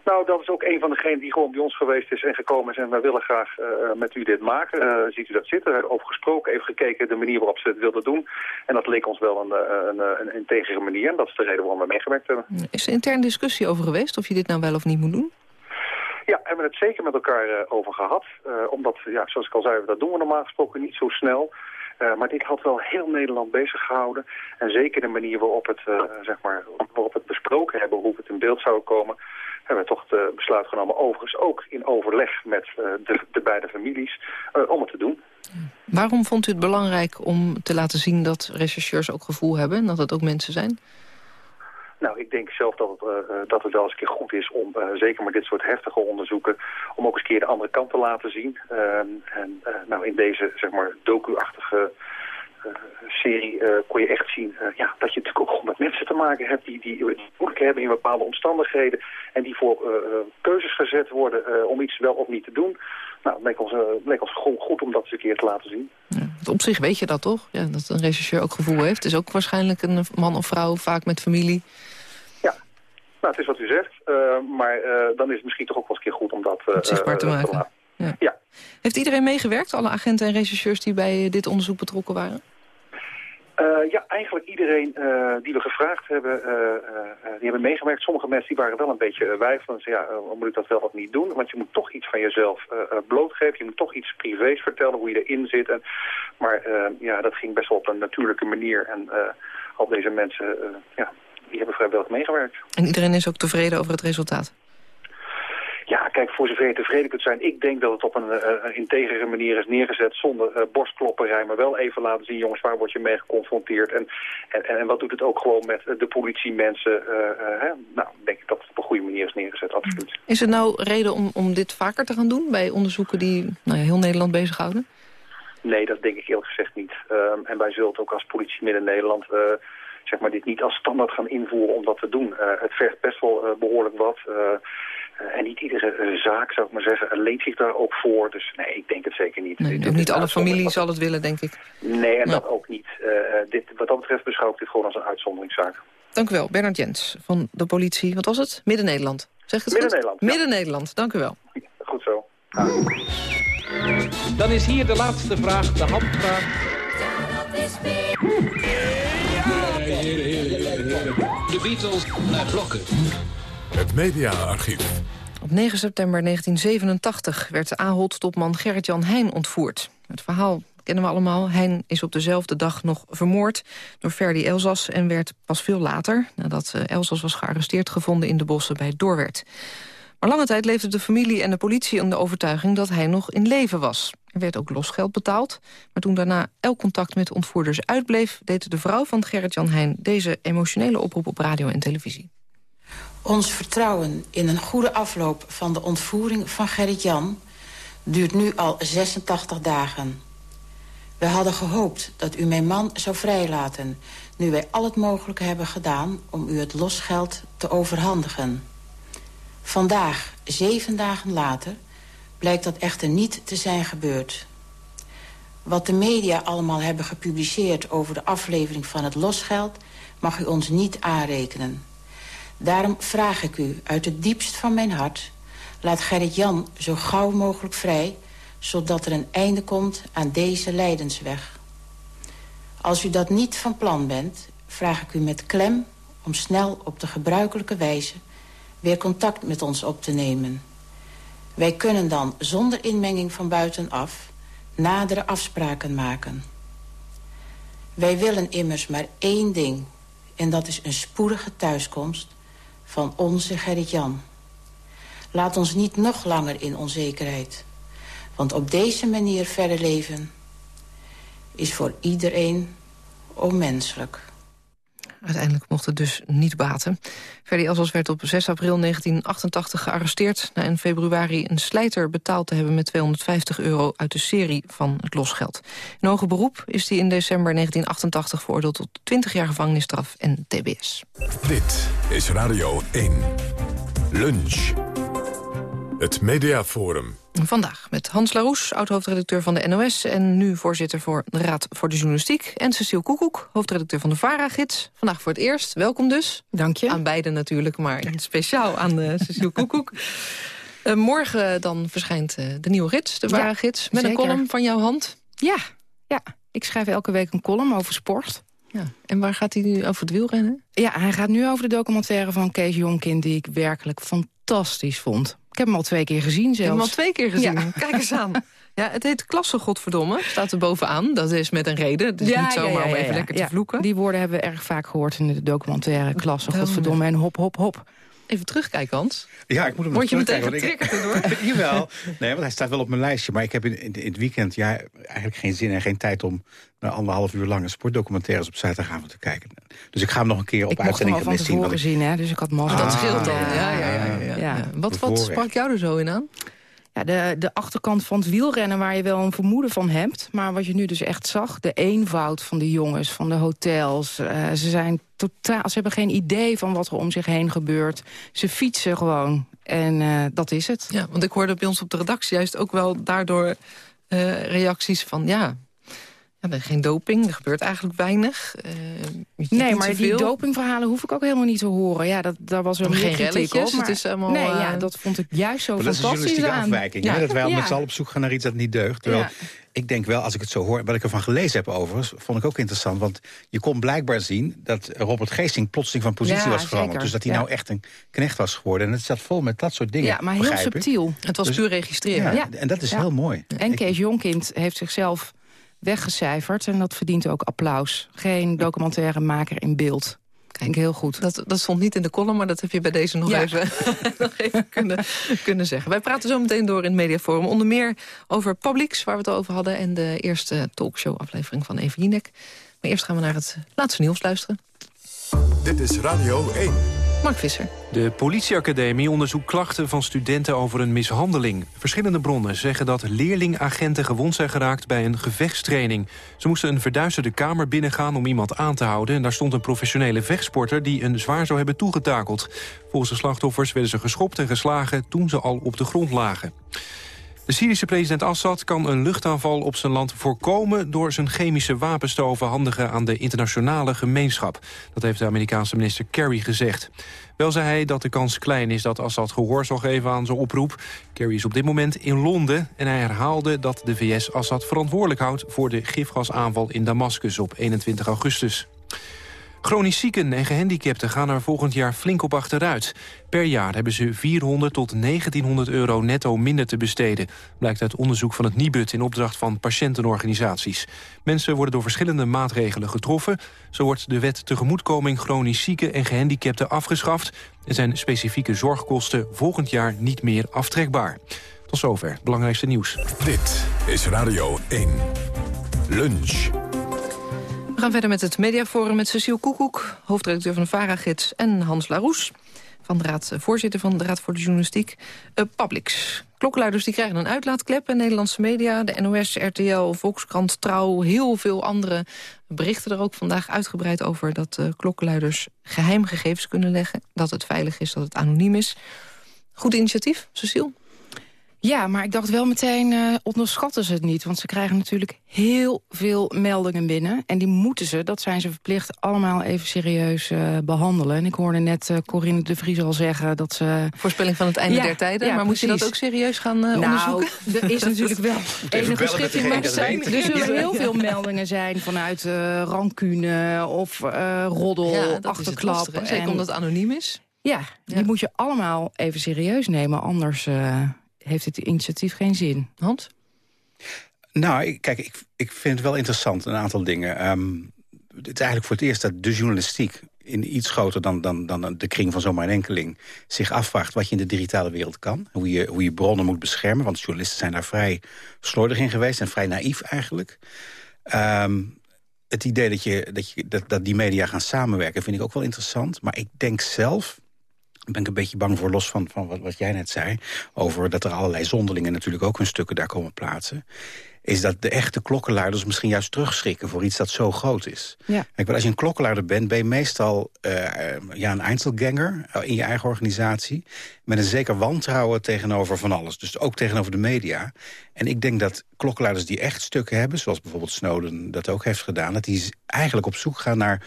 Nou, dat is ook een van degenen die gewoon bij ons geweest is en gekomen is. En wij willen graag uh, met u dit maken. Uh, ziet u dat zitten? We hebben over gesproken, even gekeken de manier waarop ze het wilden doen. En dat leek ons wel een, een, een, integere manier. En dat is de reden waarom we meegewerkt hebben. Is er intern discussie over geweest of je dit nou wel of niet moet doen? Ja, hebben we het zeker met elkaar uh, over gehad. Omdat, ja, zoals ik al zei, dat doen we normaal gesproken niet zo snel. Uh, maar dit had wel heel Nederland bezig gehouden. En zeker de manier waarop, het, zeg maar, waarop het besproken hebben, hoe het in beeld zou komen hebben we toch het besluit genomen, overigens ook in overleg met uh, de, de, beide families, uh, om het te doen. Waarom vond u het belangrijk om te laten zien dat rechercheurs ook gevoel hebben en dat het ook mensen zijn? Nou, ik denk zelf dat het, uh, dat het wel eens een keer goed is om, uh, zeker met dit soort heftige onderzoeken, om ook eens een keer de andere kant te laten zien. Uh, en nou, in deze, zeg maar, docu-achtige serie kon je echt zien ja, dat je natuurlijk ook gewoon met mensen te maken hebt die, die, moeilijk hebben in bepaalde omstandigheden en die voor keuzes gezet worden om iets wel of niet te doen. Nou, het leek ons, leek ons goed, goed om dat eens een keer te laten zien. Ja, op zich weet je dat toch? Ja, dat een rechercheur ook gevoel heeft. Het is ook waarschijnlijk een man of vrouw, vaak met familie. Nou, het is wat u zegt, uh, maar uh, dan is het misschien toch ook wel eens een keer goed om dat uh, zichtbaar te maken. Te ja. ja. Heeft iedereen meegewerkt, alle agenten en rechercheurs die bij dit onderzoek betrokken waren? Ja, eigenlijk iedereen die we gevraagd hebben, die hebben meegewerkt. Sommige mensen die waren wel een beetje wijfelend. Ja, moet ik dat wel of niet doen? Want je moet toch iets van jezelf blootgeven. Je moet toch iets privés vertellen, hoe je erin zit. En, maar ja, dat ging best wel op een natuurlijke manier. En al deze mensen ja, die hebben vrijwillig meegewerkt. En iedereen is ook tevreden over het resultaat? Kijk, voor zover je tevreden kunt zijn... ik denk dat het op een uh, integere manier is neergezet... zonder uh, borstklopperij, maar wel even laten zien... jongens, waar word je mee geconfronteerd? En, en, en wat doet het ook gewoon met de politiemensen? Hè? Nou, denk ik dat het op een goede manier is neergezet, absoluut. Is er nou reden om, om dit vaker te gaan doen... bij onderzoeken die nou ja, heel Nederland bezighouden? Nee, dat denk ik eerlijk gezegd niet. Ehm, en wij zullen het ook als politie Midden-Nederland zeg maar, dit niet als standaard gaan invoeren om dat te doen. Uh, het vergt best wel uh, behoorlijk wat. Uh, en niet iedere zaak, zou ik maar zeggen, leent zich daar ook voor. Dus nee, ik denk het zeker niet. Nee, dit, niet alle familie zal het willen, denk ik. Nee, en dat ook niet. dit, wat dat betreft beschouw ik dit gewoon als een uitzonderingszaak. Dank u wel, Bernard Jens van de politie. Wat was het? Midden-Nederland. Zeg het Midden-Nederland. Ja. Midden-Nederland, dank u wel. Goed zo. Dan is hier de laatste vraag, de handvraag. De Beatles naar blokken. Het mediaarchief. Op 9 september 1987 werd Ahold-topman Gerrit-Jan Heijn ontvoerd. Het verhaal kennen we allemaal. Heijn is op dezelfde dag nog vermoord door Ferdi Elzas... en werd pas veel later, nadat eh, Elzas was gearresteerd... gevonden in de bossen bij Doorwerd. Maar lange tijd leefde de familie en de politie in de overtuiging... dat hij nog in leven was. Er werd ook losgeld betaald. Maar toen daarna elk contact met ontvoerders uitbleef... deed de vrouw van Gerrit-Jan Heijn deze emotionele oproep op radio en televisie. Ons vertrouwen in een goede afloop van de ontvoering van Gerrit-Jan... duurt nu al 86 dagen. We hadden gehoopt dat u mijn man zou vrijlaten... nu wij al het mogelijke hebben gedaan om u het losgeld te overhandigen. Vandaag, zeven dagen later, blijkt dat echter niet te zijn gebeurd. Wat de media allemaal hebben gepubliceerd over de aflevering van het losgeld... mag u ons niet aanrekenen. Daarom vraag ik u uit het diepst van mijn hart... laat Gerrit-Jan zo gauw mogelijk vrij... zodat er een einde komt aan deze lijdensweg. Als u dat niet van plan bent, vraag ik u met klem... om snel op de gebruikelijke wijze weer contact met ons op te nemen... Wij kunnen dan zonder inmenging van buitenaf nadere afspraken maken. Wij willen immers maar één ding... en dat is een spoedige thuiskomst van onze Gerrit-Jan. Laat ons niet nog langer in onzekerheid. Want op deze manier verder leven is voor iedereen onmenselijk. Uiteindelijk mocht het dus niet baten. Ferdi Elsas werd op 6 april 1988 gearresteerd... na in februari een slijter betaald te hebben met 250 euro... uit de serie van het losgeld. In hoger beroep is hij in december 1988 veroordeeld... tot 20 jaar gevangenisstraf en tbs. Dit is Radio 1. Lunch. Het Mediaforum. Vandaag met Hans Laroes, oud-hoofdredacteur van de NOS... en nu voorzitter voor de Raad voor de Journalistiek. En Cecile Koekoek, hoofdredacteur van de VARA-gids. Vandaag voor het eerst. Welkom dus. Dank je. Aan beiden natuurlijk, maar speciaal aan uh, Cecile Koekoek. Uh, morgen dan verschijnt uh, de nieuwe gids, de VARA-gids... met zeker. een column van jouw hand. Ja, ja, ik schrijf elke week een column over sport. Ja. En waar gaat hij nu over het wielrennen? Ja, hij gaat nu over de documentaire van Kees Jonkind... die ik werkelijk fantastisch vond. Ik heb hem al twee keer gezien zelfs. Ik heb hem al twee keer gezien. Ja. Kijk eens aan. Ja, het heet klasse, godverdomme. Staat er bovenaan. Dat is met een reden. Het is niet zomaar om even lekker te vloeken. Die woorden hebben we erg vaak gehoord in de documentaire klasse. Godverdomme en hop, hop, hop. Even terugkijken, Hans. Ja, ik moet hem Word je meteen getriggerd erdoor? Jawel. Nee, want hij staat wel op mijn lijstje. Maar ik heb in, in, in het weekend ja, eigenlijk geen zin en geen tijd... om naar anderhalf uur lange sportdocumentaires op zaterdagavond te kijken. Dus ik ga hem nog een keer op Ik mocht hem uitzending al van zien. ik- zien, hè, dus ik had mazzel. dat Ah, scheelt dan. ja, Ja, ja, ja. ja, ja. Wat, wat sprak jou er zo in aan? Ja, de, de achterkant van het wielrennen waar je wel een vermoeden van hebt. Maar wat je nu dus echt zag, de eenvoud van de jongens, van de hotels. eh, ze zijn totaal, ze hebben geen idee van wat er om zich heen gebeurt. Ze fietsen gewoon en eh, dat is het. Ja, want ik hoorde bij ons op de redactie juist ook wel daardoor eh, reacties van... ja, ja, er is geen doping, er gebeurt eigenlijk weinig. ziet Nee, maar die dopingverhalen hoef ik ook helemaal niet te horen. Ja, dat, daar was wel meer geen kritiek relletjes, op. het is allemaal, nee, ja, dat vond ik juist zo Maar dat is een fantastisch journalistieke aan. afwijking. hè? Dat wij al Ja. met z'n allen op zoek gaan naar iets dat niet deugt. Terwijl Ja. Ik denk wel, als ik het zo hoor... wat ik ervan gelezen heb overigens, vond ik ook interessant. Want je kon blijkbaar zien dat Robert Geesing plotseling van positie Ja, was veranderd. zeker. Dus dat hij Ja. nou echt een knecht was geworden. En het zat vol met dat soort dingen, Ja, maar heel ik. subtiel. Het was Dus- puur registreren. Ja, En dat is heel mooi. En Kees Jonkind heeft zichzelf weggecijferd. En dat verdient ook applaus. Geen documentairemaker in beeld. Kijk, heel goed. Dat, dat stond niet in de column, maar dat heb je bij deze nog Ja. even, nog even kunnen, kunnen zeggen. Wij praten zo meteen door in het Mediaforum. Onder meer over Publix, waar we het over hadden... en de eerste talkshow-aflevering van Jinek. Maar eerst gaan we naar het laatste nieuws luisteren. Dit is Radio 1. Mark Visser. De politieacademie onderzoekt klachten van studenten over een mishandeling. Verschillende bronnen zeggen dat leerlingagenten gewond zijn geraakt bij een gevechtstraining. Ze moesten een verduisterde kamer binnengaan om iemand aan te houden... en daar stond een professionele vechtsporter die een zwaar zou hebben toegetakeld. Volgens de slachtoffers werden ze geschopt en geslagen toen ze al op de grond lagen. De Syrische president Assad kan een luchtaanval op zijn land voorkomen... door zijn chemische wapens te overhandigen aan de internationale gemeenschap. Dat heeft de Amerikaanse minister Kerry gezegd. Wel zei hij dat de kans klein is dat Assad gehoor zal geven aan zijn oproep. Kerry is op dit moment in Londen en hij herhaalde dat de VS Assad verantwoordelijk houdt... voor de gifgasaanval in Damascus op 21 augustus. Chronisch zieken en gehandicapten gaan er volgend jaar flink op achteruit. Per jaar hebben ze 400 tot 1900 euro netto minder te besteden. Blijkt uit onderzoek van het Nibud in opdracht van patiëntenorganisaties. Mensen worden door verschillende maatregelen getroffen. Zo wordt de wet tegemoetkoming chronisch zieken en gehandicapten afgeschaft... en zijn specifieke zorgkosten volgend jaar niet meer aftrekbaar. Tot zover belangrijkste nieuws. Dit is Radio 1. Lunch. Gaan verder met het mediaforum met Cecile Koekoek... hoofdredacteur van VARA-gids en Hans Laroes... Van de raad, eh, voorzitter van de Raad voor de Journalistiek. Uh, Publix. Klokkenluiders die krijgen een uitlaatklep in Nederlandse media. De NOS, RTL, Volkskrant, Trouw, heel veel andere berichten er ook vandaag uitgebreid over... dat uh, klokkenluiders geheimgegevens kunnen leggen. Dat het veilig is, dat het anoniem is. Goed initiatief, Cecile? Ja, maar ik dacht wel meteen, uh, onderschatten ze het niet. Want ze krijgen natuurlijk heel veel meldingen binnen. En die moeten ze, dat zijn ze verplicht, allemaal even serieus uh, behandelen. En ik hoorde net uh, Corinne de Vries al zeggen dat ze... Voorspelling van het einde ja, der tijden. Ja, maar moet je dat ook serieus gaan nou, onderzoeken? er is natuurlijk wel enige bellen schrift met in degene maar zijn. Er zullen heel veel meldingen zijn vanuit rancune of roddel, ja, dat achterklap. Is het lastig, Zeker omdat het anoniem is. Ja, die moet je allemaal even serieus nemen, anders heeft het initiatief geen zin. Hans? Nou, kijk, ik, ik vind het wel interessant, een aantal dingen. Um, het is eigenlijk voor het eerst dat de journalistiek... in iets groter dan, dan, dan de kring van zomaar een enkeling... zich afvraagt wat je in de digitale wereld kan. Hoe je, hoe je bronnen moet beschermen. Want journalisten zijn daar vrij slordig in geweest... en vrij naïef eigenlijk. Um, het idee dat, je, dat, je, dat, dat die media gaan samenwerken vind ik ook wel interessant. Maar ik denk zelf ben ik een beetje bang voor, los van, van wat, wat jij net zei... over dat er allerlei zonderlingen natuurlijk ook hun stukken daar komen plaatsen... is dat de echte klokkenluiders misschien juist terugschrikken... voor iets dat zo groot is. Ja. Kijk, als je een klokkenluider bent, ben je meestal uh, ja, een Einzelganger... in je eigen organisatie, met een zeker wantrouwen tegenover van alles. Dus ook tegenover de media. En ik denk dat klokkenluiders die echt stukken hebben... zoals bijvoorbeeld Snowden dat ook heeft gedaan... dat die eigenlijk op zoek gaan naar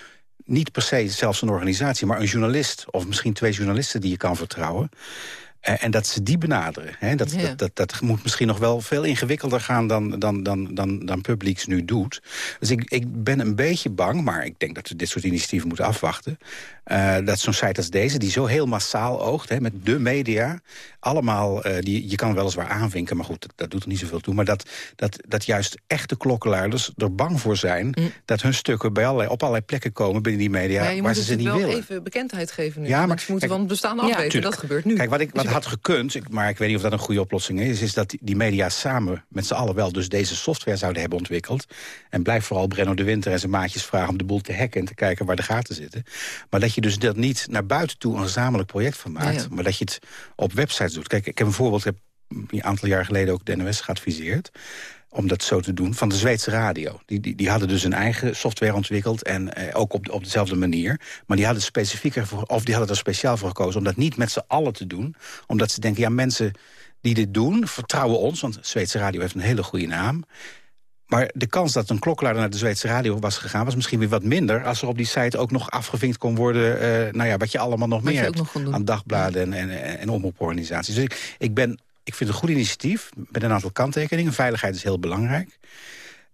niet per se zelfs een organisatie... maar een journalist of misschien twee journalisten die je kan vertrouwen... Eh, en dat ze die benaderen. Hè? Dat, Ja. dat, dat, dat moet misschien nog wel veel ingewikkelder gaan dan, dan, dan, dan, dan Publix nu doet. Dus ik, ik ben een beetje bang, maar ik denk dat we dit soort initiatieven moeten afwachten. Eh, dat zo'n site als deze, die zo heel massaal oogt, hè, met de media... allemaal, eh, die, je kan weliswaar aanvinken, maar goed, dat, dat doet er niet zoveel toe... maar dat, dat, dat juist echte klokkenluiders er bang voor zijn... dat hun stukken bij allerlei, op allerlei plekken komen binnen die media... Je waar moet ze ze niet natuurlijk wel willen. even bekendheid geven nu. Ja, maar- Mensen moeten kijk, van het bestaan afweten. dat gebeurt nu. Kijk, wat, ik, wat Dus- had gekund, maar ik weet niet of dat een goede oplossing is... is dat die- die media samen met z'n allen wel dus deze software zouden hebben ontwikkeld. En blijf vooral Brenno de Winter en zijn maatjes vragen... om de boel te hacken en te kijken waar de gaten zitten. Maar dat je dus dat niet naar buiten toe een gezamenlijk project van maakt... Ja, ja. maar dat je het op websites doet. Kijk, ik heb een voorbeeld, ik heb een aantal jaar geleden ook de NOS geadviseerd om dat zo te doen, van de Zweedse radio. Die, die, die hadden dus een eigen software ontwikkeld... en eh, ook op, op dezelfde manier. Maar die hadden, specifieker voor, of die hadden er speciaal voor gekozen... om dat niet met z'n allen te doen. Omdat ze denken, ja, mensen die dit doen, vertrouwen ons... want Zweedse radio heeft een hele goede naam... Maar de kans dat een klokkenluider naar de Zweedse radio was gegaan... was misschien weer wat minder als er op die site ook nog afgevinkt kon worden... eh, nou ja, wat je allemaal nog Wat meer hebt nog aan dagbladen en, en, en, en omroeporganisaties. Dus ik, ik, ben, ik vind het een goed initiatief met een aantal kanttekeningen. Veiligheid is heel belangrijk.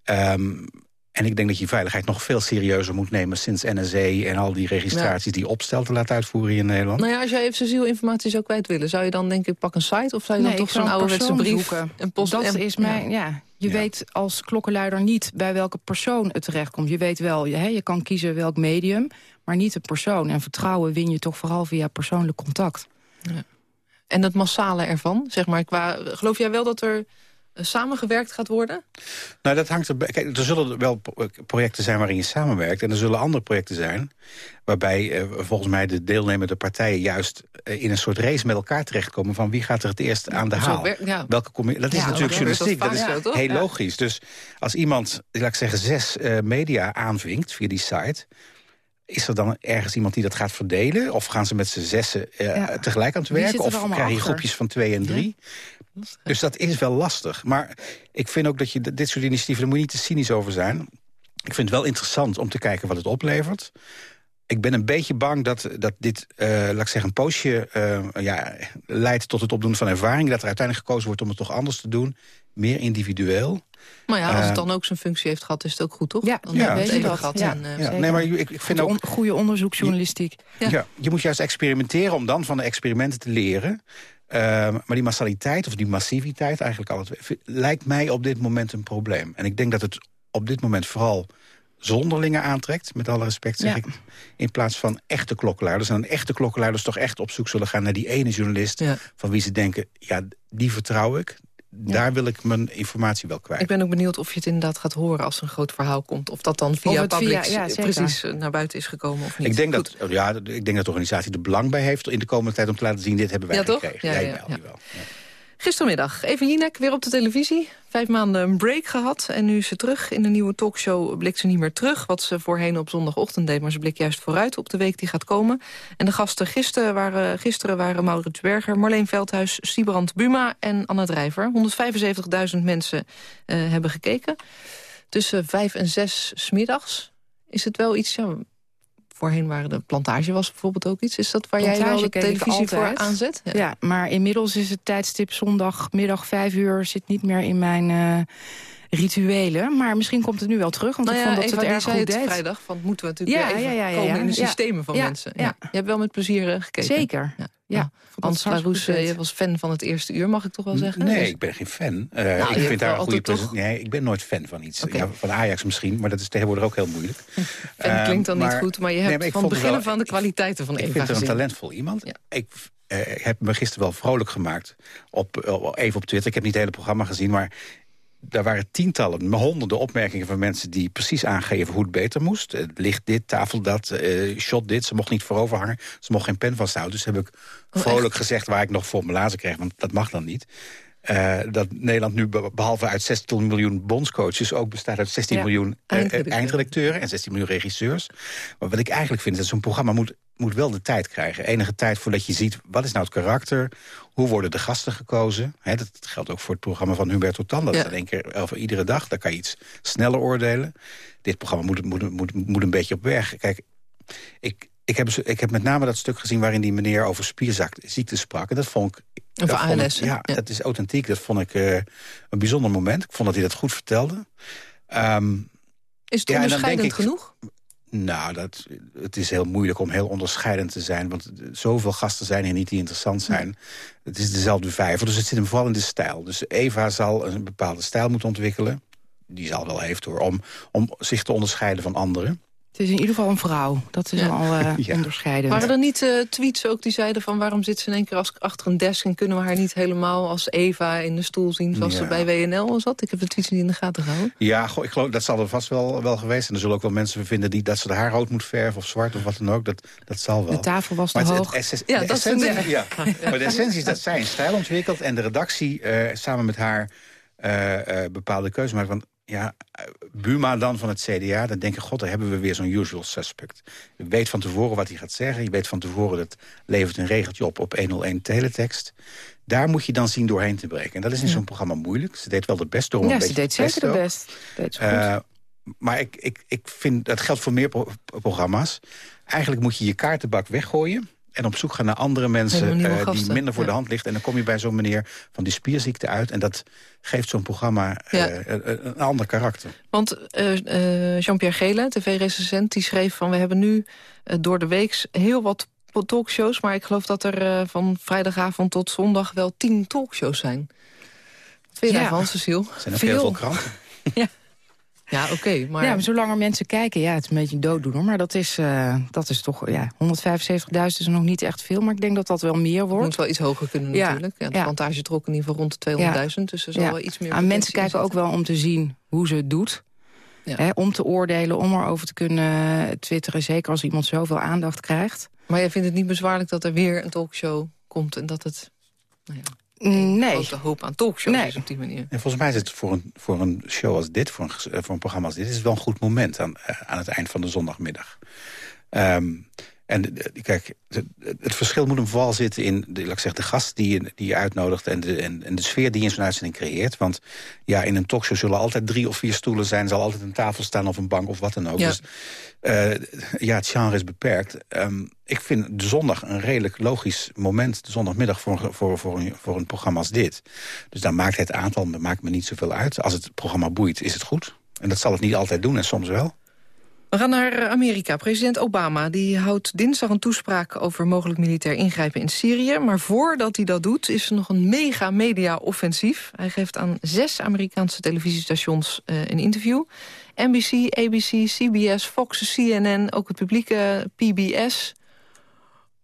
Ehm, en ik denk dat je veiligheid nog veel serieuzer moet nemen... sinds NSE en al die registraties die opstelten laat uitvoeren hier in Nederland. Nou ja, als jij even zijn informatie zou kwijt willen... zou je dan denk ik pak een site of zou je Nee, dan toch zo'n een ouderwetse brief... zoeken. en post dat en- is mijn, ja. Je weet als klokkenluider niet bij welke persoon het terechtkomt. Je weet wel, je, hè, je kan kiezen welk medium, maar niet de persoon. En vertrouwen win je toch vooral via persoonlijk contact. En het massale ervan, zeg maar. Qua, geloof jij wel dat er samengewerkt gaat worden? Nou, dat hangt er. Kijk, er zullen wel pro- projecten zijn waarin je samenwerkt. En er zullen andere projecten zijn. Waarbij eh, volgens mij de deelnemende partijen juist eh, in een soort race met elkaar terechtkomen. van wie gaat er het eerst aan de haal. ja. Welke dat is Ja, natuurlijk journalistiek. Dat vaak is heel logisch. Dus als iemand, laat ik zeggen, zes eh, media aanvinkt via die site. Is er dan ergens iemand die dat gaat verdelen? Of gaan ze met z'n zessen eh, Ja. tegelijk aan het werken? er Of krijg je achter? groepjes van twee en drie? Dus dat is wel lastig. Maar ik vind ook dat je dit soort initiatieven... daar moet je niet te cynisch over zijn. Ik vind het wel interessant om te kijken wat het oplevert. Ik ben een beetje bang dat, dat dit, eh, laat ik zeggen, een poosje eh, ja, leidt tot het opdoen van ervaring. Dat er uiteindelijk gekozen wordt om het toch anders te doen. Meer individueel. Maar ja, als Eh, het dan ook zijn functie heeft gehad, is het ook goed, toch? Ja, dan ja, weet dat. gehad. Ja, en, eh, Ja, nee, maar ik, ik vind ook... Goede onderzoeksjournalistiek. Ja. je moet juist experimenteren om dan van de experimenten te leren. Ehm, maar die massaliteit of die massiviteit, eigenlijk al het, lijkt mij op dit moment een probleem. En ik denk dat het op dit moment vooral zonderlingen aantrekt, met alle respect zeg Ja. ik, in plaats van echte klokkenluiders. En echte klokkenluiders toch echt op zoek zullen gaan naar die ene journalist... Ja. van wie ze denken, ja, die vertrouw ik. Daar wil ik mijn informatie wel kwijt. Ik ben ook benieuwd of je het inderdaad gaat horen als er een groot verhaal komt. Of dat dan via het via- ja, eh, precies eh, naar buiten is gekomen of niet. Ik denk, Goed. dat, ja, ik denk dat de organisatie er belang bij heeft in de komende tijd... om te laten zien, dit hebben wij Ja, toch? gekregen. Ja, ja, jawel, ja. jawel. Gistermiddag, Eva Jinek weer op de televisie. Vijf maanden een break gehad en nu is ze terug. In de nieuwe talkshow blikt ze niet meer terug... wat ze voorheen op zondagochtend deed... maar ze blikt juist vooruit op de week die gaat komen. En de gasten gisteren waren, gisteren waren Maurits Berger... Marleen Veldhuis, Siebrand Buma en Anna Drijver. 175.000 mensen eh, hebben gekeken. Tussen vijf en zes smiddags is het wel iets... voorheen waren de plantage was bijvoorbeeld ook iets. Is dat waar jij wel de televisie voor aanzet? Ja. maar inmiddels is het tijdstip zondagmiddag vijf uur... zit niet meer in mijn eh, rituelen. Maar misschien komt het nu wel terug, want Nou ik ja, vond dat Eva, het erg goed het deed. vrijdag, van moeten we natuurlijk Ja, weer even komen in de systemen van mensen. Je hebt wel met plezier eh, gekeken. Zeker, Ja. Ja. Hans Laroes, eh, goed. je was fan van het eerste uur, mag ik toch wel zeggen? Nee, Dus- ik ben geen fan. Eh, je ik vind daar een goede toch- Nee, ik ben nooit fan van iets. Ja, van Ajax misschien, maar dat is tegenwoordig ook heel moeilijk. Fan Ehm, klinkt dan niet goed, maar je nee, hebt maar ik van het beginnen wel- van de kwaliteiten van Ik Eva vind haar een gezien. talentvol iemand. Ja. Ik eh, heb me gisteren wel vrolijk gemaakt, op, op- even op Twitter. Ik heb niet het hele programma gezien, maar daar waren tientallen, honderden opmerkingen van mensen... die precies aangeven hoe het beter moest. Eh, Licht dit, tafel dat, eh, shot dit. Ze mocht niet voorover hangen, ze mocht geen pen vasthouden. Dus heb ik Oh, vrolijk gezegd waar ik nog voor mijn lazen kreeg. Want dat mag dan niet. Eh, dat Nederland nu be- behalve uit 16 miljoen bondscoaches... ook bestaat uit 16 Ja, miljoen eindredacteuren. eindredacteuren en 16 miljoen regisseurs. Maar wat ik eigenlijk vind, is dat zo'n programma moet, moet wel de tijd krijgen. Enige tijd voordat je ziet, wat is nou het karakter? Hoe worden de gasten gekozen? Dat geldt ook voor het programma van Humberto Tan. Dat Ja. één keer over iedere dag. Daar kan je iets sneller oordelen. Dit programma moet, moet, moet, moet een beetje op weg. Kijk, ik, ik, heb, ik heb met name dat stuk gezien waarin die meneer over spierzakziekte sprak. En dat vond ik Of dat vond ik- ALS, hè? ja, dat is authentiek. Dat vond ik eh, een bijzonder moment. Ik vond dat hij dat goed vertelde. Ehm, Is het ja, onderscheidend ik- genoeg? Nou, dat, het is heel moeilijk om heel onderscheidend te zijn. Want zoveel gasten zijn hier niet die interessant zijn. Het is dezelfde vijver, dus het zit hem vooral in de stijl. Dus Eva zal een bepaalde stijl moeten ontwikkelen. Die zal wel heeft hoor, om, om zich te onderscheiden van anderen. Het is in ieder geval een vrouw. Dat is Ja. al eh, Ja. onderscheidend. Waren er niet eh, tweets ook die zeiden van... waarom zit ze in één keer als, achter een desk... en kunnen we haar niet helemaal als Eva in de stoel zien... zoals Ja. ze bij WNL zat? Ik heb de tweets niet in de gaten gehouden. Ja, goh, ik geloof, dat zal er vast wel, wel geweest. En er zullen ook wel mensen vinden die, dat ze haar rood moet verven... of zwart of wat dan ook. Dat, dat zal wel. De tafel was te Maar het- hoog. het Ja, de dat essentie- ja. Maar de essentie is dat zij een stijl ontwikkelt... en de redactie eh, samen met haar eh, eh, bepaalde keuze maakt. Want ja, eh, Buma dan van het CDA, dan denk ik... god, daar hebben we weer zo'n usual suspect. Je weet van tevoren wat hij gaat zeggen. Je weet van tevoren dat levert een regeltje op op 101 teletext. Daar moet je dan zien doorheen te breken. En dat is in zo'n programma moeilijk. Ze deed wel de best door ja, een ze beetje deed te zeker de best. Deed ze goed. Eh, maar ik, ik, ik vind, dat geldt voor meer pro- programma's. Eigenlijk moet je je kaartenbak weggooien... en op zoek gaan naar andere mensen eh, die minder voor ja. de hand ligt. En dan kom je bij zo'n meneer van die spierziekte uit. En dat geeft zo'n programma eh, Ja. een, een ander karakter. Want eh, eh, Jean-Pierre Gele, tv-recensent, die schreef van... we hebben nu eh, door de week heel wat talkshows... maar ik geloof dat er eh, van vrijdagavond tot zondag wel tien talkshows zijn. Wat vind je Ja. daarvan, Cecile? Er zijn ook heel veel kranten. Ja, oké, maar... Ja, maar zolang er mensen kijken, ja, het is een beetje een dooddoener. Maar dat is, eh, dat is toch, ja, 175.000 is nog niet echt veel. Maar ik denk dat dat wel meer Het wordt. moet wel iets hoger kunnen Ja, natuurlijk. Ja, de ja. plantage trok in ieder geval rond de 200.000. Dus er zal Ja. wel iets meer... Ah, mensen kijken ook wel om te zien hoe ze het doet. Ja. Hè, om te oordelen, om erover te kunnen twitteren. Zeker als iemand zoveel aandacht krijgt. Maar jij vindt het niet bezwaarlijk dat er weer een talkshow komt... en dat het nou ja, Nee. grote hoop aan talkshows Nee. is op die manier? En volgens mij is het voor een, voor een show als dit, voor een, eh, voor een programma als dit... is het wel een goed moment aan, eh, aan het eind van de zondagmiddag. Ehm, en eh, kijk, het, verschil moet hem vooral zitten in de, laat ik zeggen, de gast die je, die je uitnodigt... En de, en, en de sfeer die je in zo'n uitzending creëert. Want ja, in een talkshow zullen altijd drie of vier stoelen zijn... zal altijd een tafel staan of een bank of wat dan ook. Ja. Dus eh, ja, het genre is beperkt. Ehm, ik vind de zondag een redelijk logisch moment... de zondagmiddag voor, voor, voor, een, voor een programma als dit. Dus dan maakt het aantal maakt me niet zoveel uit. Als het programma boeit, is het goed. En dat zal het niet altijd doen en soms wel. We gaan naar Amerika. President Obama die houdt dinsdag een toespraak over mogelijk militair ingrijpen in Syrië. Maar voordat hij dat doet is er nog een mega media-offensief. Hij geeft aan zes Amerikaanse televisiestations eh, een interview. NBC, ABC, CBS, Fox, CNN, ook het publieke PBS.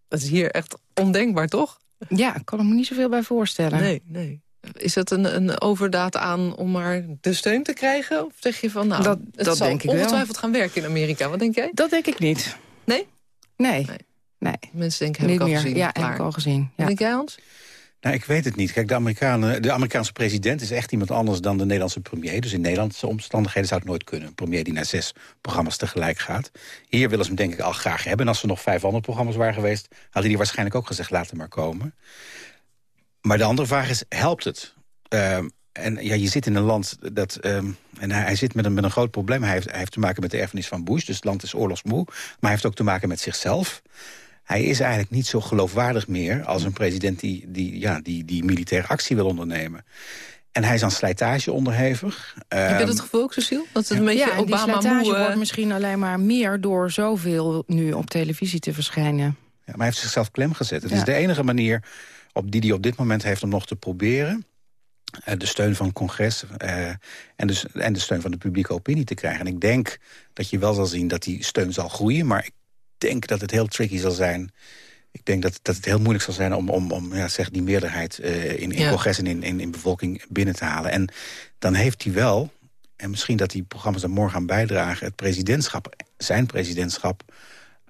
Dat is hier echt ondenkbaar, toch? Ja, ik kan er me niet zoveel bij voorstellen. Nee, nee. Is dat een, een overdaad aan om maar de steun te krijgen? Of zeg je van, nou, Dat- het dat zal denk ik wel. ongetwijfeld gaan werken in Amerika. Wat denk jij? Dat denk ik niet. Nee? Nee. Nee. Mensen denken, heb Niet ik al meer. gezien. Ja, klaar. heb ik al gezien. Wat Ja. denk jij, Hans? Nou, ik weet het niet. Kijk, de, Amerikanen, de Amerikaanse president is echt iemand anders dan de Nederlandse premier. Dus in Nederlandse omstandigheden zou het nooit kunnen. Een premier die naar zes programma's tegelijk gaat. Hier willen ze hem denk ik al graag hebben. En als er nog vijf andere programma's waren geweest... hadden die waarschijnlijk ook gezegd, laat hem maar komen. Maar de andere vraag is, helpt het? Ehm, en ja, je zit in een land dat... ehm, en hij, hij zit met een, met een groot probleem. Hij heeft, hij heeft te maken met de erfenis van Bush. Dus het land is oorlogsmoe. Maar hij heeft ook te maken met zichzelf. Hij is eigenlijk niet zo geloofwaardig meer... als een president die, die, ja, die, die militaire actie wil ondernemen. En hij is aan slijtage onderhevig. Heb je Ehm, dat gevoel ook, Cecile? Dat het een beetje ja, en die Obama slijtage moe... eh, wordt misschien alleen maar meer... door zoveel nu op televisie te verschijnen. Ja, maar hij heeft zichzelf klem gezet. Het Ja. is de enige manier op die hij op dit moment heeft om nog te proberen... eh, de steun van het congres eh, en, dus, en de steun van de publieke opinie te krijgen. En ik denk dat je wel zal zien dat die steun zal groeien... maar ik denk dat het heel tricky zal zijn... Ik denk dat, dat het heel moeilijk zal zijn om, om, om ja, zeg, die meerderheid eh, in, in Ja. congres en in, in, in bevolking binnen te halen. En dan heeft hij wel, en misschien dat die programma's er morgen aan bijdragen... het presidentschap, zijn presidentschap,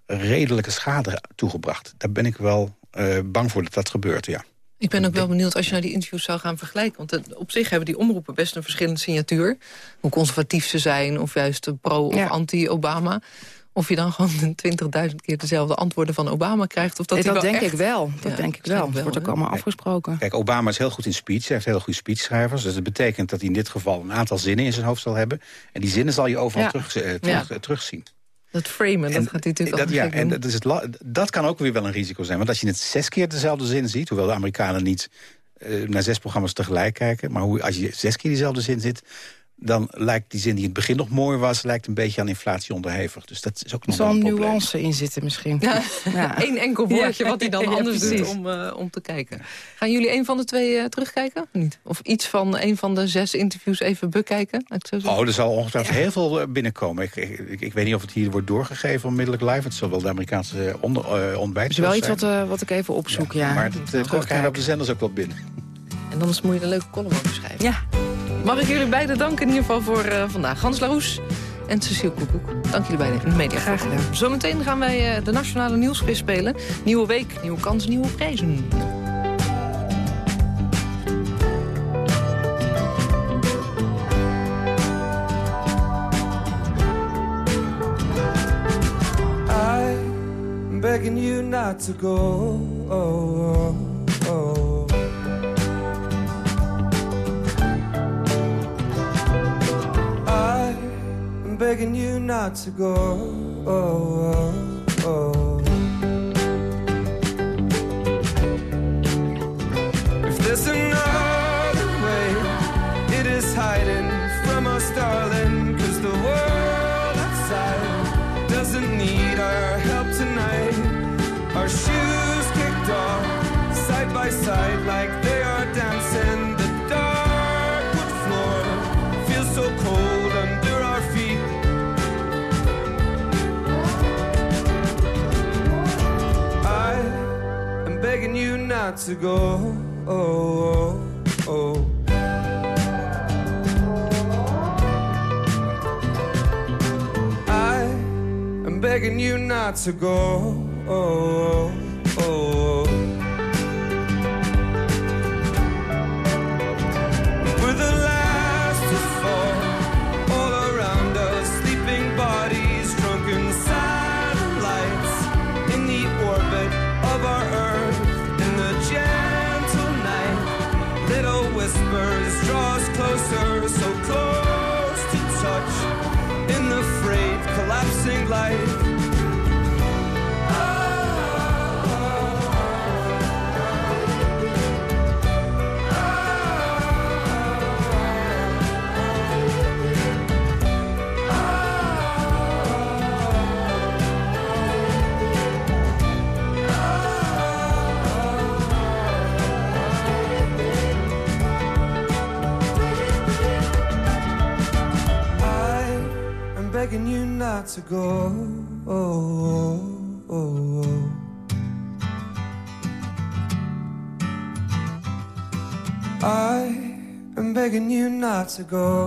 redelijke schade toegebracht. Daar ben ik wel bang voor dat dat gebeurt, ja. Ik ben ook wel benieuwd als je naar die interviews zou gaan vergelijken. Want het- op zich hebben die omroepen best een verschillende signatuur. Hoe conservatief ze zijn, of juist de pro- of Ja. anti-Obama. Of je dan gewoon 20.000 keer dezelfde antwoorden van Obama krijgt. Of dat, Dat, hij dat wel denk echt- ik wel. Dat Ja, denk ik wel. Dat wordt ook allemaal afgesproken. Kijk, Obama is heel goed in speech. Hij heeft hele goede speechschrijvers. Dus dat betekent dat hij in dit geval een aantal zinnen in zijn hoofd zal hebben. En die zinnen zal je overal Ja. terug, eh, terug, Ja. eh, terugzien. Dat framen, dat gaat natuurlijk dat, ja, en dat, is het dat kan ook weer wel een risico zijn. Want als je het zes keer dezelfde zin ziet... hoewel de Amerikanen niet eh, naar zes programma's tegelijk kijken... maar hoe, als je zes keer diezelfde zin zit... dan lijkt die zin die in het begin nog mooi was... lijkt een beetje aan inflatie onderhevig. Dus dat is ook Er nog zal wel een probleem. nuance in zitten misschien. Ja, Ja. Eén enkel woordje Ja. wat hij dan Ja, anders doet om, eh, om te kijken. Gaan jullie een van de twee eh, terugkijken? Niet? Of iets van een van de zes interviews even bekijken? het? Oh, er zal ongetwijfeld heel veel eh, binnenkomen. Ik, ik, ik weet niet of het hier wordt doorgegeven onmiddellijk live. Het zal wel de Amerikaanse onder, eh ontbijt Dat is wel iets wat, eh, wat ik even opzoek, ja. Maar dat uh, krijgen we op de zenders ook wel binnen. En dan moet je een leuke column over schrijven. Ja. Mag ik jullie beiden danken in ieder geval voor eh, vandaag. Hans Laroes en Cecile Koekoek. Dank jullie beiden in de media. Graag gedaan. Zometeen gaan wij eh, de Nationale Nieuwsquiz spelen. Nieuwe week, nieuwe kans, nieuwe prijzen. I'm begging you not to go. Begging you not to go. Oh, oh, oh. To go. Oh, oh, oh. I am begging you not to go. Oh, oh. To go. Oh, oh, oh. I am begging you not to go.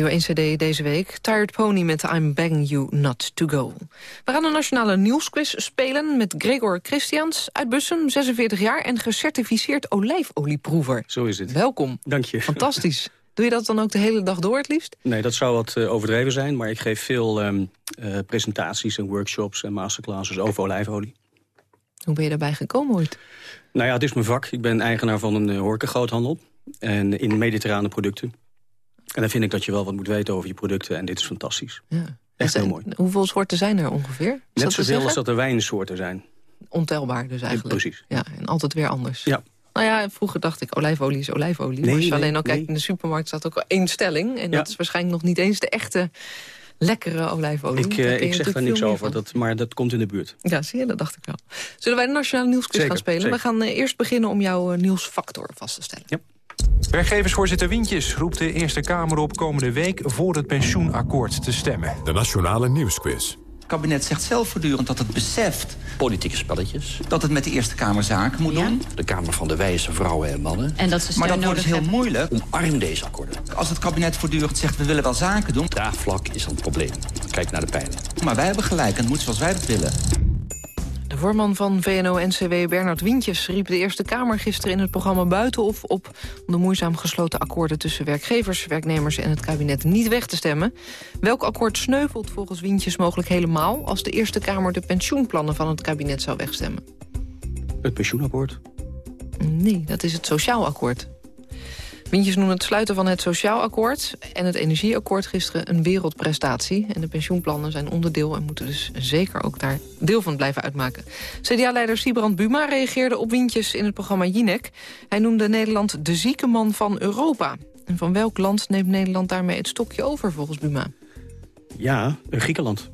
Radio 1 CD deze week. Tired Pony met I'm Begging You Not To Go. We gaan een nationale nieuwsquiz spelen met Gregor Christians uit Bussum, 46 jaar... en gecertificeerd olijfolieproever. Zo is het. Welkom. Dank je. Fantastisch. Doe je dat dan ook de hele dag door het liefst? Nee, dat zou wat eh, overdreven zijn, maar ik geef veel ehm, eh, presentaties en workshops en masterclasses over olijfolie. Hoe ben je daarbij gekomen ooit? Nou ja, het is mijn vak. Ik ben eigenaar van een uh, en in mediterrane producten. En dan vind ik dat je wel wat moet weten over je producten en dit is fantastisch. Ja. Echt heel mooi. Hoeveel soorten zijn er ongeveer? Is Net zoveel als dat er wijnsoorten zijn. Ontelbaar dus eigenlijk. precies. Ja, en altijd weer anders. Ja. Nou ja, vroeger dacht ik olijfolie is olijfolie. Nee, maar als je nee, alleen al kijkt nee. in de supermarkt staat ook al één stelling. En Ja. dat is waarschijnlijk nog niet eens de echte lekkere olijfolie. Ik, eh, ik zeg daar niks over, dat, maar dat komt in de buurt. Ja, zie je, dat dacht ik wel. Zullen wij de Nationale Nieuwsquiz gaan spelen? zeker. We gaan eh, eerst beginnen om jouw eh, nieuwsfactor vast te stellen. Werkgeversvoorzitter Wientjes roept de Eerste Kamer op komende week... voor het pensioenakkoord te stemmen. De Nationale Nieuwsquiz. kabinet zegt zelf voortdurend dat het beseft... Politieke spelletjes. dat het met de Eerste Kamer zaken moet doen. De Kamer van de wijze vrouwen en mannen. En dat ze Maar dat wordt dus heel hebben. moeilijk Omarm deze akkoorden. als het kabinet voortdurend zegt... we willen wel zaken doen. Draagvlak is een probleem. Kijk naar de pijlen. Maar wij hebben gelijk en het moet zoals wij dat willen. Voorman van VNO-NCW Bernard Wientjes riep de Eerste Kamer gisteren in het programma Buitenhof op om de moeizaam gesloten akkoorden tussen werkgevers, werknemers en het kabinet niet weg te stemmen. Welk akkoord sneuvelt volgens Wientjes mogelijk helemaal als de Eerste Kamer de pensioenplannen van het kabinet zou wegstemmen? Het pensioenakkoord. Nee, dat is het sociaal akkoord. Wintjes noemen het sluiten van het sociaal akkoord en het energieakkoord gisteren een wereldprestatie. En de pensioenplannen zijn onderdeel en moeten dus zeker ook daar deel van blijven uitmaken. CDA-leider Sibrand Buma reageerde op Wintjes in het programma Jinek. Hij noemde Nederland de zieke man van Europa. En van welk land neemt Nederland daarmee het stokje over volgens Buma? Ja, Griekenland.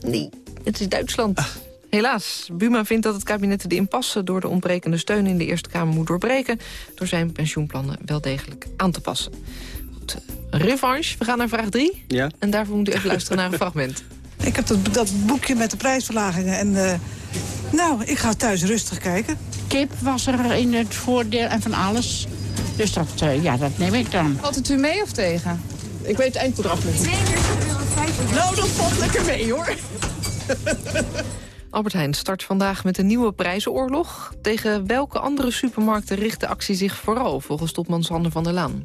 Nee, het is Duitsland. Helaas, Buma vindt dat het kabinet de impasse... door de ontbrekende steun in de Eerste Kamer moet doorbreken... door zijn pensioenplannen wel degelijk aan te passen. Goed, eh, revanche, we gaan naar vraag 3. Ja. En daarvoor moet u even luisteren naar een fragment. Ik heb dat, dat boekje met de prijsverlagingen en eh, nou, ik ga thuis rustig kijken. Kip was er in het voordeel en van alles. Dus dat, eh, ja, dat neem ik dan. Valt het u mee of tegen? Ik weet het eindbedrag niet. Nou, dat valt lekker mee hoor. Albert Heijn start vandaag met een nieuwe prijzenoorlog. Tegen welke andere supermarkten richt de actie zich vooral... volgens topman Sander van der Laan?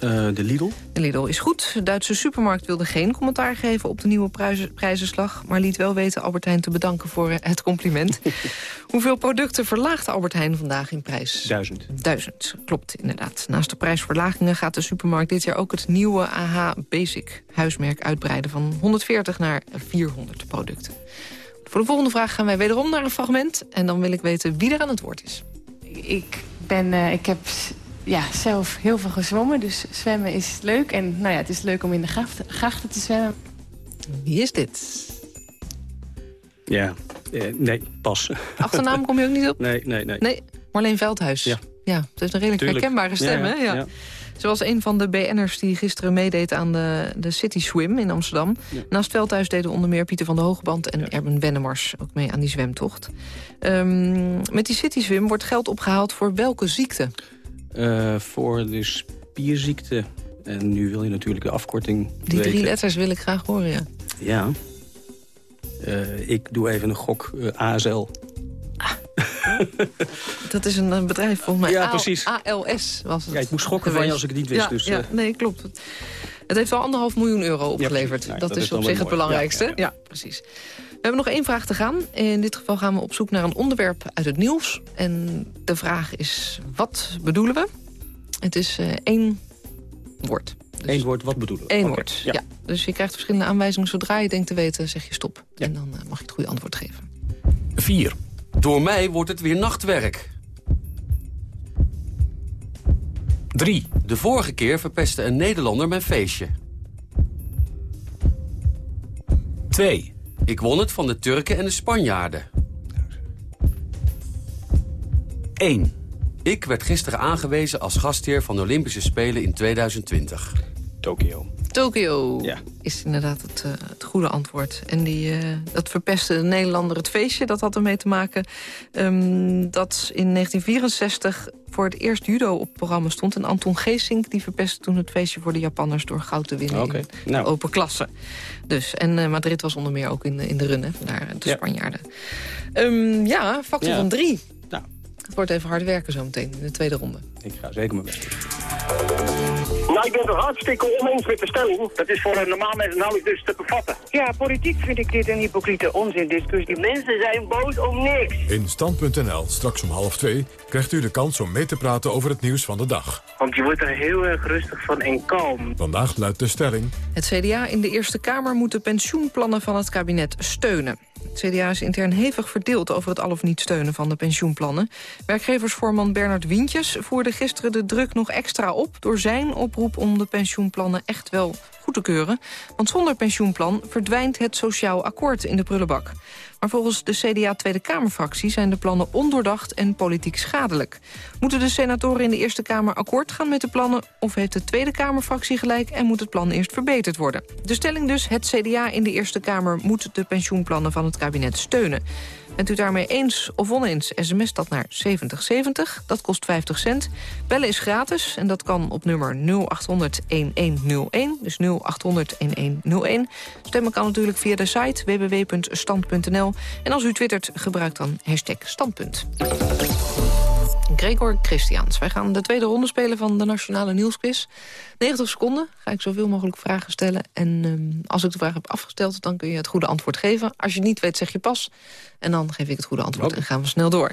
Eh, de Lidl. De Lidl is goed. De Duitse supermarkt wilde geen commentaar geven op de nieuwe prijzen- prijzenslag... maar liet wel weten Albert Heijn te bedanken voor eh, het compliment. Hoeveel producten verlaagt Albert Heijn vandaag in prijs? Duizend. Duizend, klopt inderdaad. Naast de prijsverlagingen gaat de supermarkt dit jaar ook het nieuwe AH Basic huismerk uitbreiden... van 140 naar 400 producten. Voor de volgende vraag gaan wij wederom naar een fragment... en dan wil ik weten wie er aan het woord is. Ik, ben, eh, ik heb ja, zelf heel veel gezwommen, dus zwemmen is leuk. En nou ja, het is leuk om in de grachten, grachten te zwemmen. Wie is dit? Ja, eh, nee, pas. Achternaam kom je ook niet op? Nee, nee, nee. Nee, Marleen Veldhuis. Ja. ja het heeft een redelijk Tuurlijk. herkenbare stem, Ja, hè? ja. Was een van de BN'ers die gisteren meedeed aan de, de City Swim in Amsterdam. Naast Veldhuis deden onder meer Pieter van der Hogeband en Erben Wennemars ook mee aan die zwemtocht. Ehm, met die City Swim wordt geld opgehaald voor welke ziekte? Eh, voor de spierziekte. En nu wil je natuurlijk de afkorting Die drie letters wil ik graag horen, ja. Ja. Eh, ik doe even een gok. eh, ASL. Dat is een, eh, bedrijf volgens mij. Ja, precies. ALS was het. Ja, ik moest schokken van je als ik het niet wist, Ja, dus, ja eh. nee, klopt. Het heeft wel anderhalf miljoen euro opgeleverd. Nou, dat, dat is op zich het belangrijkste. Ja, Ja, ja, ja. precies. We hebben nog één vraag te gaan. In dit geval gaan we op zoek naar een onderwerp uit het nieuws. En de vraag is, wat bedoelen we? Het is eh, één woord. Eén woord, wat bedoelen we? Eén woord, ja. ja. Dus je krijgt verschillende aanwijzingen. Zodra je denkt te weten, zeg je stop. En dan mag je het goede antwoord geven. 4. Door mij wordt het weer nachtwerk. 3. De vorige keer verpestte een Nederlander mijn feestje. 2. Ik won het van de Turken en de Spanjaarden. 1. Ik werd gisteren aangewezen als gastheer van de Olympische Spelen in 2020. Tokio. Tokio is inderdaad het, eh, het goede antwoord. En die, eh, dat verpestte de Nederlander het feestje. Dat had ermee te maken ehm, dat in 1964 voor het eerst judo op het programma stond. En Anton Geesink die verpestte toen het feestje voor de Japanners... door goud te winnen in nou. de open klasse. Dus, en eh, Madrid was onder meer ook in, de- in de run, hè, vandaar de Ja. Spanjaarden. Ehm, ja, factor Ja. van drie. Het wordt even hard werken zometeen in de tweede ronde. Ik ga zeker mijn best doen. Nou, ik ben het er hartstikke oneens met de stelling. Dat is voor een normaal mens nauwelijks dus te bevatten. Ja, politiek vind ik dit een hypocriete onzindiscussie. Mensen zijn boos om niks. In Stand.nl, straks om half twee, krijgt u de kans om mee te praten over het nieuws van de dag. Want je wordt er heel erg rustig van en kalm. Vandaag luidt de stelling... Het CDA in de Eerste Kamer moet de pensioenplannen van het kabinet steunen. Het CDA is intern hevig verdeeld over het al of niet steunen van de pensioenplannen. Werkgeversvoorman Bernard Wientjes voerde gisteren de druk nog extra op... door zijn oproep om de pensioenplannen echt wel goed te keuren. Want zonder pensioenplan verdwijnt het sociaal akkoord in de prullenbak. Maar volgens de CDA Tweede Kamerfractie zijn de plannen ondoordacht en politiek schadelijk. Moeten de senatoren in de Eerste Kamer akkoord gaan met de plannen... of heeft de Tweede Kamerfractie gelijk en moet het plan eerst verbeterd worden? De stelling dus, het CDA in de Eerste Kamer moet de pensioenplannen van het kabinet steunen. Bent u daarmee eens of oneens, sms dat naar 7070. Dat kost 50 cent. Bellen is gratis en dat kan op nummer 0800-1101. Dus 0800-1101. Stemmen kan natuurlijk via de site www.stand.nl. En als u twittert, gebruik dan hashtag standpunt. Gregor Christiaans. Wij gaan de tweede ronde spelen van de Nationale Nieuwsquiz. 90 seconden ga ik zoveel mogelijk vragen stellen. En um, als ik de vraag heb afgesteld, dan kun je het goede antwoord geven. Als je het niet weet, zeg je pas. En dan geef ik het goede antwoord en gaan we snel door.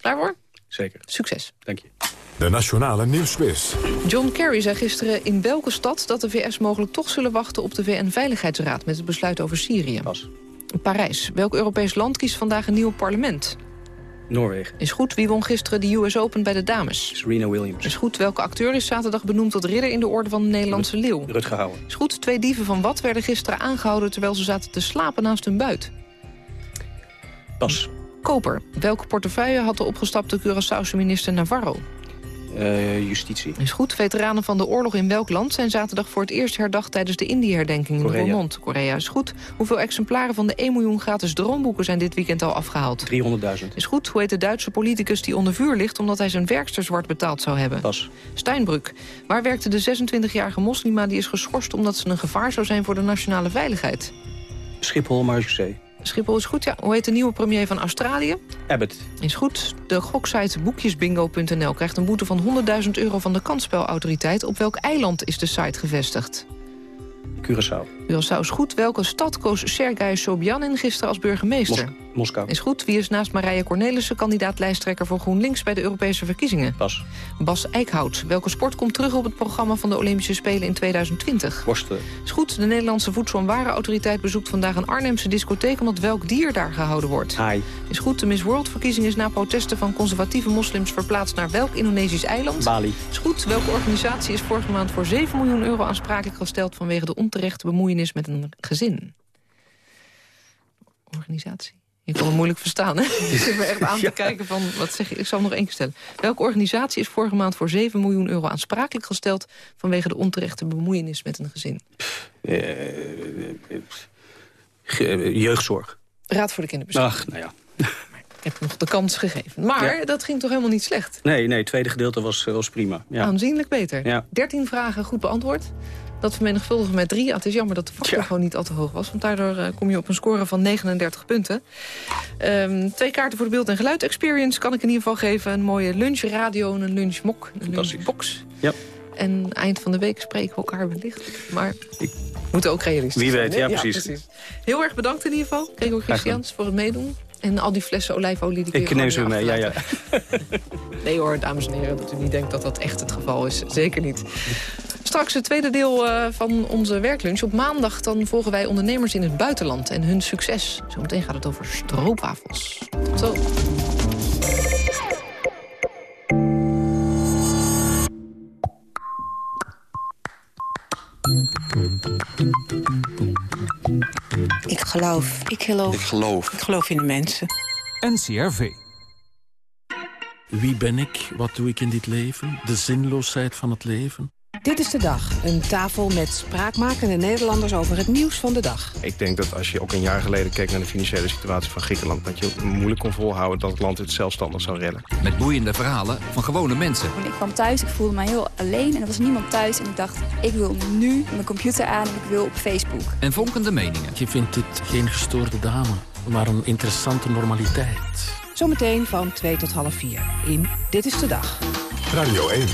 Klaar voor? Zeker. Succes. Dank je. De Nationale Nieuwsquiz. John Kerry zei gisteren in welke stad dat de VS mogelijk toch zullen wachten op de VN-veiligheidsraad met het besluit over Syrië. Pas. Parijs. Welk Europees land kiest vandaag een nieuw parlement? Noorwegen. Is goed. Wie won gisteren de US Open bij de dames? Serena Williams. Is goed. Welke acteur is zaterdag benoemd tot ridder in de orde van de Nederlandse leeuw? Rutger Hauer. Is goed. Twee dieven van wat werden gisteren aangehouden terwijl ze zaten te slapen naast hun buit? Pas. Koper. Welke portefeuille had de opgestapte Curaçaose minister Navarro? Uh, justitie. Is goed. Veteranen van de oorlog in welk land zijn zaterdag voor het eerst herdacht tijdens de Indië-herdenking in Korea. Roermond? Korea is goed. Hoeveel exemplaren van de 1 miljoen gratis droomboeken zijn dit weekend al afgehaald? 300.000. Is goed. Hoe heet de Duitse politicus die onder vuur ligt omdat hij zijn werkster zwart betaald zou hebben? Pas. Steinbrück. Waar werkte de 26-jarige moslima die is geschorst omdat ze een gevaar zou zijn voor de nationale veiligheid? Schiphol, Marseille. Schiphol is goed, ja. Hoe heet de nieuwe premier van Australië? Abbott. Is goed. De goksite boekjesbingo.nl krijgt een boete van 100.000 euro van de kansspelautoriteit. Op welk eiland is de site gevestigd? Curaçao. Curaçao is goed. Welke stad koos Sergei Sobjanin gisteren als burgemeester? Mos Moskou. Is goed. Wie is naast Marije Cornelissen kandidaat-lijsttrekker voor GroenLinks bij de Europese verkiezingen? Pas. Bas Eickhout. Welke sport komt terug op het programma van de Olympische Spelen in 2020? Worstelen. Is goed. De Nederlandse Voedsel- en Warenautoriteit bezoekt vandaag een Arnhemse discotheek... omdat welk dier daar gehouden wordt? Haai. Is goed. De Miss World-verkiezing is na protesten van conservatieve moslims... verplaatst naar welk Indonesisch eiland? Bali. Is goed. Welke organisatie is vorige maand voor 7 miljoen euro aansprakelijk gesteld... vanwege de onterechte bemoeienis met een gezin? Organisatie. Ik kon het moeilijk verstaan, hè? Ik zit me echt aan te Ja. kijken van... Wat zeg je? Ik zal hem nog één keer stellen. Welke organisatie is vorige maand voor 7 miljoen euro aansprakelijk gesteld... vanwege de onterechte bemoeienis met een gezin? Ge- eh, jeugdzorg. Raad voor de kinderbescherming. Ach, nou ja. Ik heb nog de kans gegeven. Maar Ja. dat ging toch helemaal niet slecht? Nee, nee, het tweede gedeelte was, was prima. Ja. Aanzienlijk beter. Ja. 13 vragen goed beantwoord. Dat vermenigvuldigen met 3. het is jammer dat de factor gewoon niet al te hoog was. Want daardoor eh, kom je op een score van 39 punten. Ehm, twee kaarten voor de beeld- en geluid-experience kan ik in ieder geval geven. Een mooie lunchradio en een lunchmok. Een lunchbox. Ja. En eind van de week spreken we elkaar wellicht. Maar we moeten ook realistisch Wie zijn, weet, hè? ja, precies. Heel erg bedankt in ieder geval, Gregor Christians, voor het meedoen. En al die flessen olijfolie die kun je Ik neem ze mee, ja, ja. Nee hoor, dames en heren, dat u niet denkt dat dat echt het geval is. Zeker niet. Straks het tweede deel eh, van onze werklunch. Op maandag dan volgen wij ondernemers in het buitenland en hun succes. Zometeen gaat het over stroopwafels. Tot zo. Ik geloof. Ik geloof. Ik geloof. Ik geloof in de mensen. NCRV. Wie ben ik? Wat doe ik in dit leven? De zinloosheid van het leven? Dit is de dag. Een tafel met spraakmakende Nederlanders over het nieuws van de dag. Ik denk dat als je ook een jaar geleden keek naar de financiële situatie van Griekenland... dat je moeilijk kon volhouden dat het land het zelfstandig zou redden. Met boeiende verhalen van gewone mensen. Ik kwam thuis, ik voelde mij heel alleen en er was niemand thuis. En ik dacht, ik wil nu mijn computer aan en ik wil op Facebook. En vonkende meningen. Je vindt dit geen gestoorde dame, maar een interessante normaliteit. Zometeen van 2 tot half 4 in Dit is de Dag. Radio 1.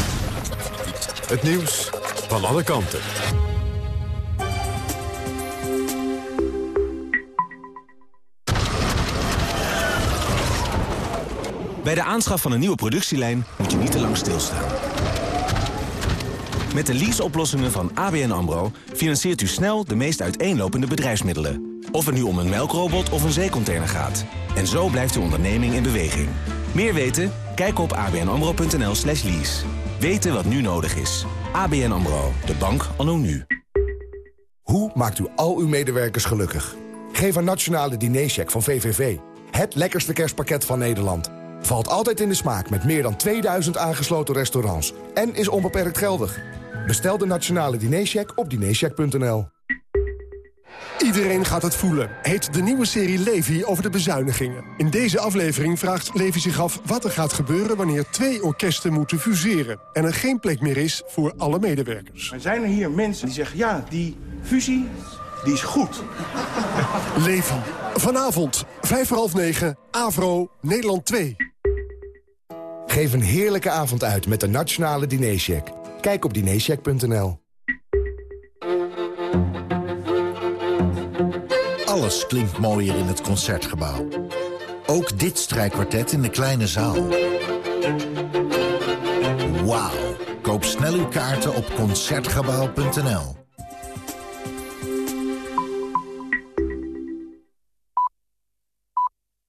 Het nieuws van alle kanten. Bij de aanschaf van een nieuwe productielijn moet je niet te lang stilstaan. Met de leaseoplossingen van ABN AMRO financiert u snel de meest uiteenlopende bedrijfsmiddelen. Of het nu om een melkrobot of een zeecontainer gaat. En zo blijft uw onderneming in beweging. Meer weten? Kijk op abnamro.nl slash lease. Weten wat nu nodig is. ABN AMRO, de bank anno nu. Hoe maakt u al uw medewerkers gelukkig? Geef een nationale dinercheck van VVV. Het lekkerste kerstpakket van Nederland. Valt altijd in de smaak met meer dan 2000 aangesloten restaurants. En is onbeperkt geldig. Bestel de nationale dinercheck op dinercheck.nl. Iedereen gaat het voelen, heet de nieuwe serie Levi over de bezuinigingen. In deze aflevering vraagt Levi zich af wat er gaat gebeuren... wanneer twee orkesten moeten fuseren... en er geen plek meer is voor alle medewerkers. Er zijn er hier mensen die zeggen, ja, die fusie, die is goed. Levi, vanavond, vijf voor half negen, Avro, Nederland 2. Geef een heerlijke avond uit met de nationale dinercheck. Kijk op dinercheck.nl. Alles klinkt mooier in het Concertgebouw. Ook dit strijkkwartet in de kleine zaal. Wauw. Koop snel uw kaarten op Concertgebouw.nl.